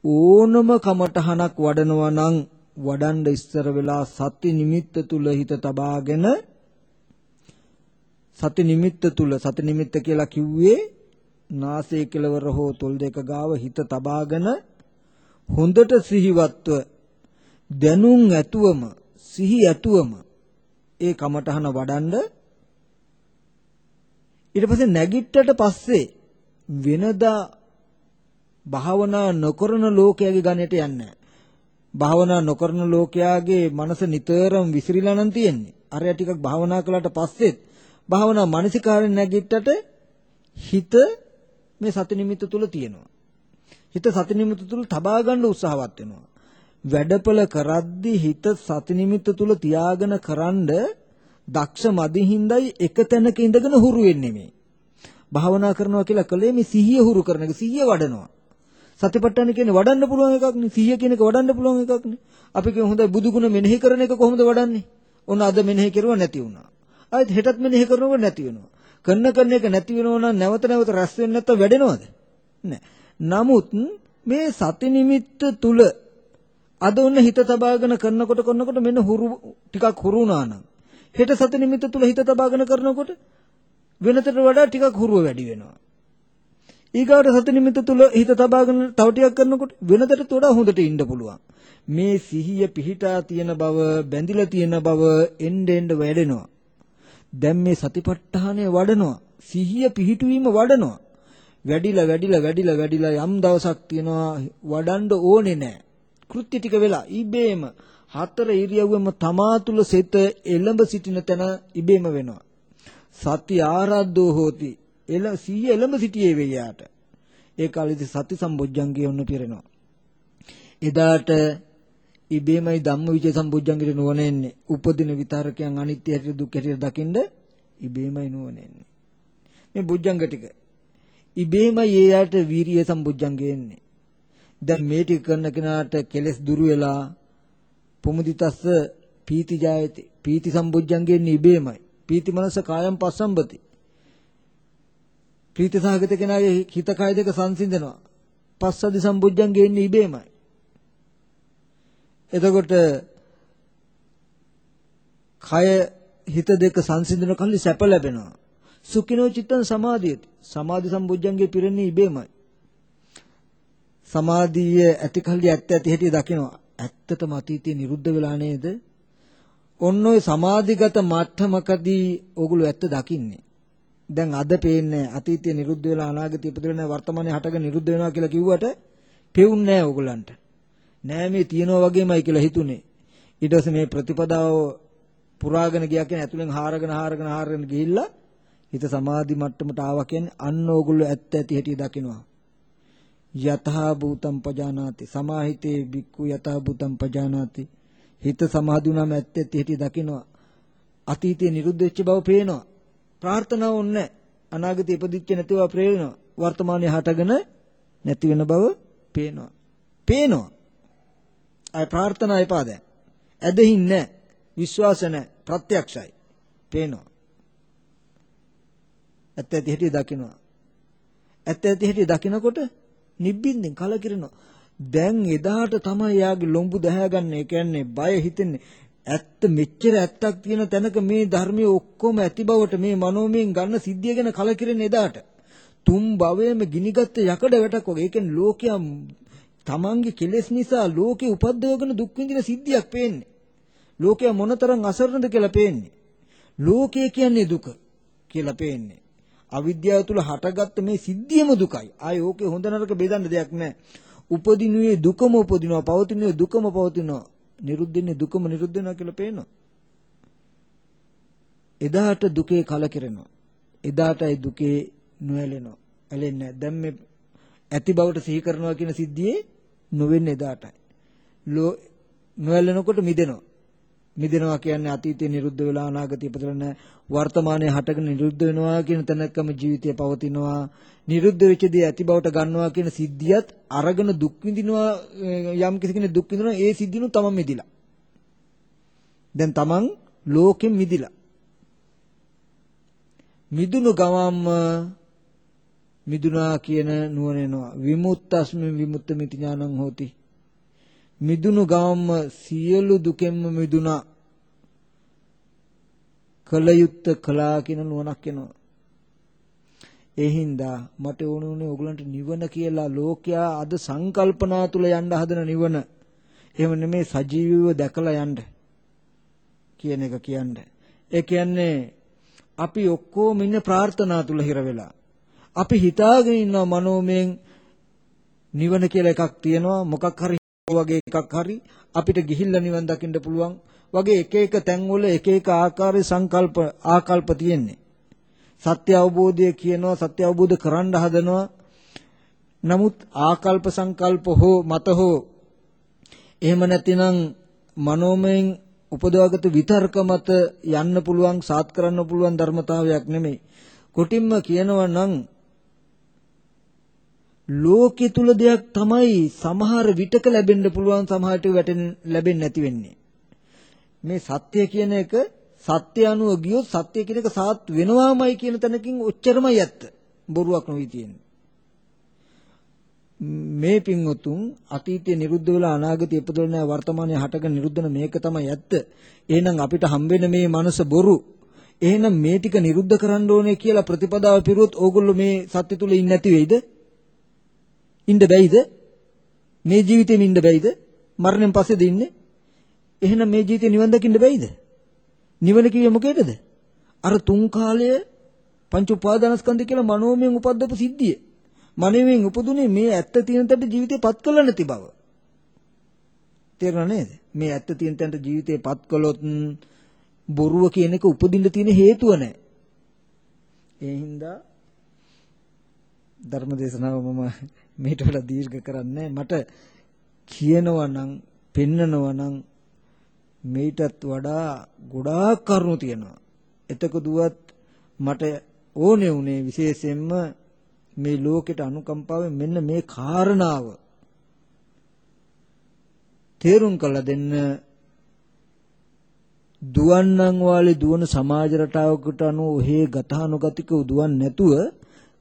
ඕනම කමටහනක් වඩනවා නම් වඩන්න ඉස්සර වෙලා සති නිමිත්ත තුල හිත තබාගෙන සති නිමිත්ත තුල සති නිමිත්ත කියලා කිව්වේ නාසයේ කෙලවර හෝ තොල් දෙක ගාව හිත තබාගෙන හොඳට සිහිවත්ව දැනුම් ඇතුවම සිහි ඇතුවම ඒ කමටහන වඩන්ඩ ඊට පස්සේ නැගිට්ටට පස්සේ වෙනදා භාවනා නොකරන ලෝකයාගේ ගණයට යන්නේ භාවනා නොකරන ලෝකයාගේ මනස නිතරම විසිරීලා නම් තියෙන්නේ. අරයා ටිකක් භාවනා කළාට පස්සෙත් භාවනා මානසිකාරයෙන් නැගිට්ටට හිත මේ සති නිමිත්ත තුල තියෙනවා. හිත සති නිමිත්ත තුල තබා ගන්න උත්සාහවත් වෙනවා. වැඩපල කරද්දි හිත සති නිමිත්ත තුල තියාගෙන කරන්ඩ දක්ෂ මදි හිඳයි එක තැනක ඉඳගෙන හුරු වෙන්නේ මේ. භාවනා කරනවා කියලා කලේ මේ සිහිය හුරු කරන එක සිහිය වඩනවා. සතිපට්ඨාන කියන්නේ වඩන්න පුළුවන් එකක් නේ. සිහිය කියන එක වඩන්න පුළුවන් එකක් නේ. අපි කියමු හොඳයි බුදුගුණ මෙනෙහි කරන එක කොහොමද වඩන්නේ? ඔන්න අද මෙනෙහි කරුවා නැති වුණා. ආයෙත් හෙටත් මෙනෙහි කරනකොට නැති වෙනවා. කරන කරන එක නැති වෙනවා නම් නැවත නැවත රැස් වෙන්නේ නැත්නම් වැඩෙනවද? නෑ. නමුත් මේ සති නිමිත්ත තුල අද ඔන්න හිත තබාගෙන කරනකොට කරනකොට මෙන්න හුරු ටිකක් හුරු වුණා නම් හෙට සති නිමිත්ත තුල හිත තබාගෙන කරනකොට වෙනතට වඩා ටිකක් හුරුව වැඩි වෙනවා. ඊගාට සති නිමිත්ත තුල හිත තබාගෙන තව ටිකක් කරනකොට වෙනතට වඩා හොඳට ඉන්න පුළුවන්. මේ සිහිය පිහිටා තියෙන බව බැඳිලා තියෙන බව එන්න එන්න වැඩෙනවා. දැන් මේ සතිපට්ඨානය වඩනවා. සිහිය පිහිටුවීම වඩනවා. වැඩිලා වැඩිලා වැඩිලා වැඩිලා යම් දවසක් තියනවා වඩන්න ඕනේ නැහැ. කෘත්‍ය ටික වෙලා ඉබේම හතර ඉරියව්වෙම තමා තුල සිත එළඹ සිටින තැන ඉබේම වෙනවා. සති ආරද්ධෝ හෝති. එල සිහිය එළඹ සිටියේ වෙයාට. ඒ කාලෙදි සති සම්බොජ්ජංගේ ඔන්න පිරෙනවා. එදාට ඉබේමයි ධම්මවිචේ සම්බුද්ධංගිට නුවණ එන්නේ. උපදින විතරකයන් අනිත්‍ය හැටියට දුක් හැටියට දකින්ද ඉබේමයි නුවණ එන්නේ. මේ බුද්ධංග ටික. ඉබේමයි ඒ යට වීරිය සම්බුද්ධංගය එන්නේ. දැන් මේ ටික කරන කෙනාට කෙලස් දුරු වෙලා පුමුදිතස්ස පීති ජායති. පීති සම්බුද්ධංගය එන්නේ ඉබේමයි. පීති මනස කායම් පස්සම්බති. ප්‍රීති සහගත කෙනාගේ හිත කය දෙක සංසිඳනවා. පස්සදි සම්බුද්ධංගය එන්නේ ඉබේමයි. එතකොට කය හිත දෙක සංසිඳන කල්ලි සැප ලැබෙනවා. සුඛිනෝ චිත්තං සමාධියති. සමාධි සම්බුද්ධංගේ පිරෙන්නේ ඉබේමයි. සමාධිය ඇති කල්ලි ඇත්ත ඇති හැටි දකිනවා. ඇත්තටම අතීතේ නිරුද්ධ වෙලා නේද? ඔන්න ඔය සමාධිගත මට්ටමකදී ඕගොල්ලෝ ඇත්ත දකින්නේ. දැන් අද පේන්නේ අතීතයේ නිරුද්ධ වෙලා අනාගතයේ ඉපදෙලා වර්තමානයේ හටගෙන නිරුද්ධ වෙනවා කියලා කිව්වට පෙවුන්නේ නැහැ ඕගොල්ලන්ට. නෑ මේ තියනවා වගේමයි කියලා හිතුනේ. ඊට පස්සේ මේ ප්‍රතිපදාව පුරාගෙන ගියා කියන්නේ ඇතුලෙන් හාරගෙන හාරගෙන හාරගෙන ගිහිල්ලා හිත සමාධි මට්ටමට ආවා කියන්නේ අන්න ඕගොල්ලෝ ඇත්ත ඇති හැටි දකිනවා. යතහා භූතම් පජානාති සමාහිතේ බික්කු යතහා භූතම් පජානාති හිත සමාධි වුණාම ඇත්ත ඇති හැටි දකිනවා. අතීතේ නිරුද්ධ වෙච්ච බව පේනවා. ප්‍රාර්ථනාව ඕනේ අනාගතේ ඉපදිච්ච නැතිව ප්‍රේරෙනවා. වර්තමානයේ හටගෙන නැති වෙන බව පේනවා. පේනවා. අය ප්‍රාර්ථනා එපා දැන්. ඇදහින් නැහැ. විශ්වාස නැහැ. ප්‍රත්‍යක්ෂයි. පේනවා. ඇත්ත ඇති හැටි දකිනවා. ඇත්ත ඇති හැටි දකිනකොට නිබ්බින්දෙන් කලකිරෙනවා. දැන් එදාට තමයි යාගේ ලොම්බු දහයගන්නේ. ඒ කියන්නේ බය හිතෙන්නේ. ඇත්ත මෙච්චර ඇත්තක් තියෙන තැනක මේ ධර්මයේ ඔක්කොම ඇති බවට මේ මනෝමයෙන් ගන්න සිද්ධිය ගැන කලකිරෙන එදාට තුන් භවයේම ගිනිගත් යකඩ වැටක් වගේ. ඒ කියන්නේ ලෝකයා තමන්ගේ කෙලෙස් නිසා ලෝකේ උපද්දවගෙන දුක් විඳින සිද්ධියක් පේන්නේ. ලෝකයා මොනතරම් අසරණද කියලා පේන්නේ. ලෝකය කියන්නේ දුක කියලා පේන්නේ. අවිද්‍යාව තුල හටගත්ත මේ සිද්ධියම දුකයි. ආයේ ඕකේ හොඳ නරක බෙදන්න දෙයක් නැහැ. උපදිනුවේ දුකම උපදිනවා, පවතිනුවේ දුකම පවතිනවා. නිරුද්ධින්නේ දුකම නිරුද්ධ වෙනවා කියලා පේනවා. එදාට දුකේ කලකිරෙනවා. එදාටයි දුකේ නොඇලෙනවා. ඇලෙන්නේ දැන් මේ ඇති බවට සිහි කරනවා කියන සිද්ධියේ නොවෙන්නේ එදාටයි. ලෝ නොඇලෙනකොට මිදෙනවා. මිදෙනවා කියන්නේ අතීතේ නිරුද්ධ වෙලා අනාගතේ ඉපදලා නැහැ. වර්තමානයේ හටගෙන නිරුද්ධ වෙනවා කියන තැනකම ජීවිතය පවතිනවා. නිරුද්ධ වෙච්ච දේ ඇති බවට ගන්නවා කියන සිද්ධියත් අරගෙන දුක් විඳිනවා යම් කිසි කෙනෙක් දුක් විඳිනවා ඒ සිද්ධිනු තමන් මිදිලා. දැන් තමන් ලෝකෙන් මිදිලා. මිදුණු ගමම්ම මිදුණා කියන නුවණ එනවා. විමුක්තස්මි විමුක්ත මිති ඥානං හෝති. මිදුණු ගමම්ම සියලු දුකෙන්ම මිදුණා. කලයුත්ත කලා කියන නුවණක් එනවා. ඒ හින්දා මට ඕන උනේ ඕගලන්ට නිවන කියලා ලෝකයා අද සංකල්පනා තුල යන්න හදන නිවන. එහෙම නෙමෙයි සජීවීව දැකලා යන්න කියන එක කියන්නේ. ඒ කියන්නේ අපි ඔක්කොම ඉන්නේ ප්‍රාර්ථනා තුල හිර වෙලා. අපි හිතාගෙන ඉන්නවා මනෝමයෙන් නිවන කියලා එකක් තියෙනවා මොකක් හරි වගේ එකක් හරි අපිට ගිහිල්ලා නිවන් දකින්න පුළුවන් වගේ එක එක තැන්වල එක එක ආකාරයේ සංකල්ප ආකල්ප තියෙන්නේ. සත්‍ය අවබෝධය කියනවා සත්‍ය අවබෝධ කරන්න හදනවා. නමුත් ආකල්ප සංකල්ප හෝ මත හෝ එහෙම නැතිනම් මනෝමයෙන් උපදවාගත විතර්ක මත යන්න පුළුවන් සාත් කරන්න පුළුවන් ධර්මතාවයක් නෙමෙයි. කොටින්ම කියනවා නම් ලෝකෙ තුල දෙයක් තමයි සමහර විටක ලැබෙන්න පුළුවන් සමහරට වැටෙන්න ලැබෙන්නේ නැති වෙන්නේ. මේ සත්‍ය කියන එක සත්‍ය අනුව ගියොත් සත්‍ය කියන එක සාත් වෙනවාමයි කියන තැනකින් ඔච්චරමයි ඇත්ත. බොරුවක් නොවි තියෙන්නේ. මේ පින්වතුන් අතීතයේ නිරුද්ධ වෙලා අනාගතයේ ඉපදෙලා නැහැ වර්තමානයේ හටගෙන නිරුද්ධන මේක තමයි ඇත්ත. එහෙනම් අපිට හම්බෙන මේ මනස බොරු. එහෙනම් මේ ටික නිරුද්ධ කරන්න ඕනේ කියලා ප්‍රතිපදාව පිරුවොත් ඕගොල්ලෝ මේ සත්‍ය තුල ඉන්නේ නැති වෙයිද? ඉන්න බැයිද? මේ ජීවිතේම ඉන්න බැයිද? මරණයෙන් පස්සේද ඉන්නේ? එහෙනම් මේ ජීවිතේ නිවන් දකින්න බැයිද? නිවන කියේ මොකේදද? අර තුන් කාලය පංච උපාදානස්කන්ධ කියලා මනෝමයෙන් උපද්දපු සිද්ධිය. මනෝමයෙන් උපදුනේ මේ ඇත්ත තියෙන තැනට ජීවිතේ පත් කළ නැති බව. තේරුණා නේද? මේ ඇත්ත තියෙන තැනට ජීවිතේ පත් කළොත් බොරුව කියන එක උපදින්න තියෙන හේතුව නැහැ. ඒ හින්දා ධර්ම දේශනාව මම මේට වඩා දීර්ඝ කරන්නේ මට කියනවා නම් පෙන්නනවා නම් මේටත් වඩා ගොඩාක් කරුණු තියෙනවා. එතකොදුවත් මට ඕනේ උනේ විශේෂයෙන්ම මේ ලෝකෙට අනුකම්පාවෙන් මෙන්න මේ කාරණාව තේරුම් කළ දෙන්න. දුවන්නන් වාලේ දුවන සමාජ රටාවකට අනුව ඔහේ ගතානුගතික දුවන් නැතුව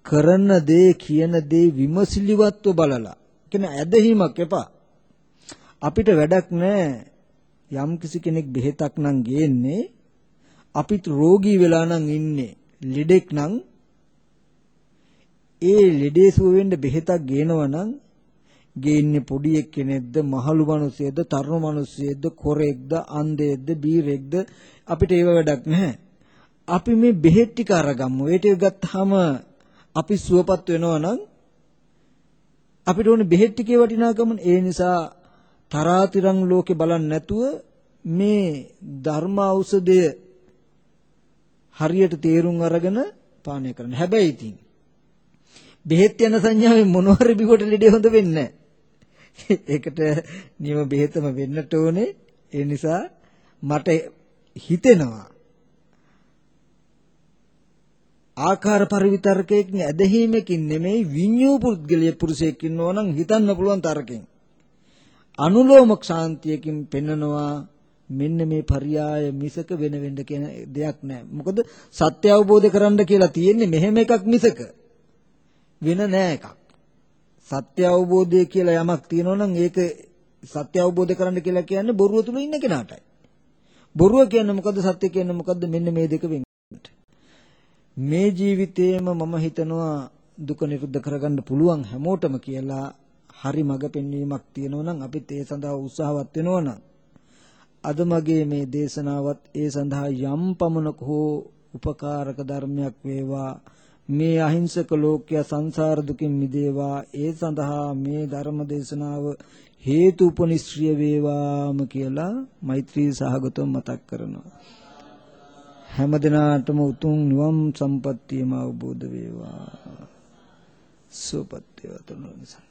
කරන දේ කියන දේ විමසිලිවත්ව බලලා. කියන ඇදහිමක් එපා. අපිට වැඩක් නැහැ යම් කිසි කෙනෙක් බෙහෙතක් නම් ගේන්නේ අපිත් රෝගී වෙලා නම් ඉන්නේ ලෙඩෙක් නම් ඒ ලෙඩේ සුව වෙන්න බෙහෙතක් ගේනවා නම් ගේන්නේ පොඩි එක්කෙනෙක්ද මහලු මිනිස්සෙක්ද තරුණ මිනිස්සෙක්ද කොරෙක්ද අන්ධයෙක්ද බීරෙක්ද අපිට ඒව වැඩක් නැහැ. අපි මේ බෙහෙත් ටික අරගමු. ඒ ටික ගත්තාම අපි සුවපත් වෙනවා නම් අපිට ඕනේ බෙහෙත් ටිකේ වටිනාකම. ඒ නිසා තරාතිරම් ලෝකේ බලන්නේ නැතුව මේ ධර්ම ඖෂධය හරියට තේරුම් අරගෙන පානය කරන්න. හැබැයි ඉතින් බෙහෙත් යන සංඥාවෙන් මොනවාරි බිවට ලෙඩේ හොඳ වෙන්නේ ඒකට නියම බෙහෙතම වෙන්නට ඕනේ. ඒ නිසා මට හිතෙනවා ආකාර පරිවිතර්කයකින් ඇදහිීමකින් නෙමෙයි විඤ්ඤූ පුද්ගලයේ පුරුෂයෙක් ඉන්නවා නම් හිතන්න පුළුවන් තරකින් අනුලෝම ශාන්තියකින් පෙන්නනවා මෙන්න මේ පරියාය මිසක වෙන වෙන්න කියන දෙයක් නැහැ. මොකද සත්‍ය අවබෝධ කරන්න කියලා තියෙන්නේ මෙහෙම එකක් මිසක වෙන නෑ එකක්. සත්‍ය අවබෝධය කියලා යමක් තියෙනවා නම් ඒක සත්‍ය අවබෝධ කරන්න කියලා කියන්නේ බොරුව තුල ඉන්න කෙනාටයි. බොරුව කියන්නේ මොකද්ද සත්‍ය කියන්නේ මොකද්ද මෙන්න මේ දෙක වෙන්නට. මේ ජීවිතේම මම හිතනවා දුක නිරුද්ධ කරගන්න පුළුවන් හැමෝටම කියලා හරි මඟ පෙන්වීමක් තියෙනවා නම් අපිත් ඒ සඳහා උත්සාහවත් වෙනවා නම් අද මගේ මේ දේශනාවත් ඒ සඳහා යම් පමණක හෝ උපකාරක ධර්මයක් වේවා. මේ අහිංසක ලෝකයා සංසාර දුකින් මිදේවා. ඒ සඳහා මේ ධර්ම දේශනාව හේතු උපනිශ්‍රිය වේවාම කියලා මෛත්‍රී සහගතව මතක් කරනවා. හැම දිනාටම උතුම් නිවන් සම්පත්තියම අවබෝධ වේවා. සුවපත් වේවා. තුනුනිසා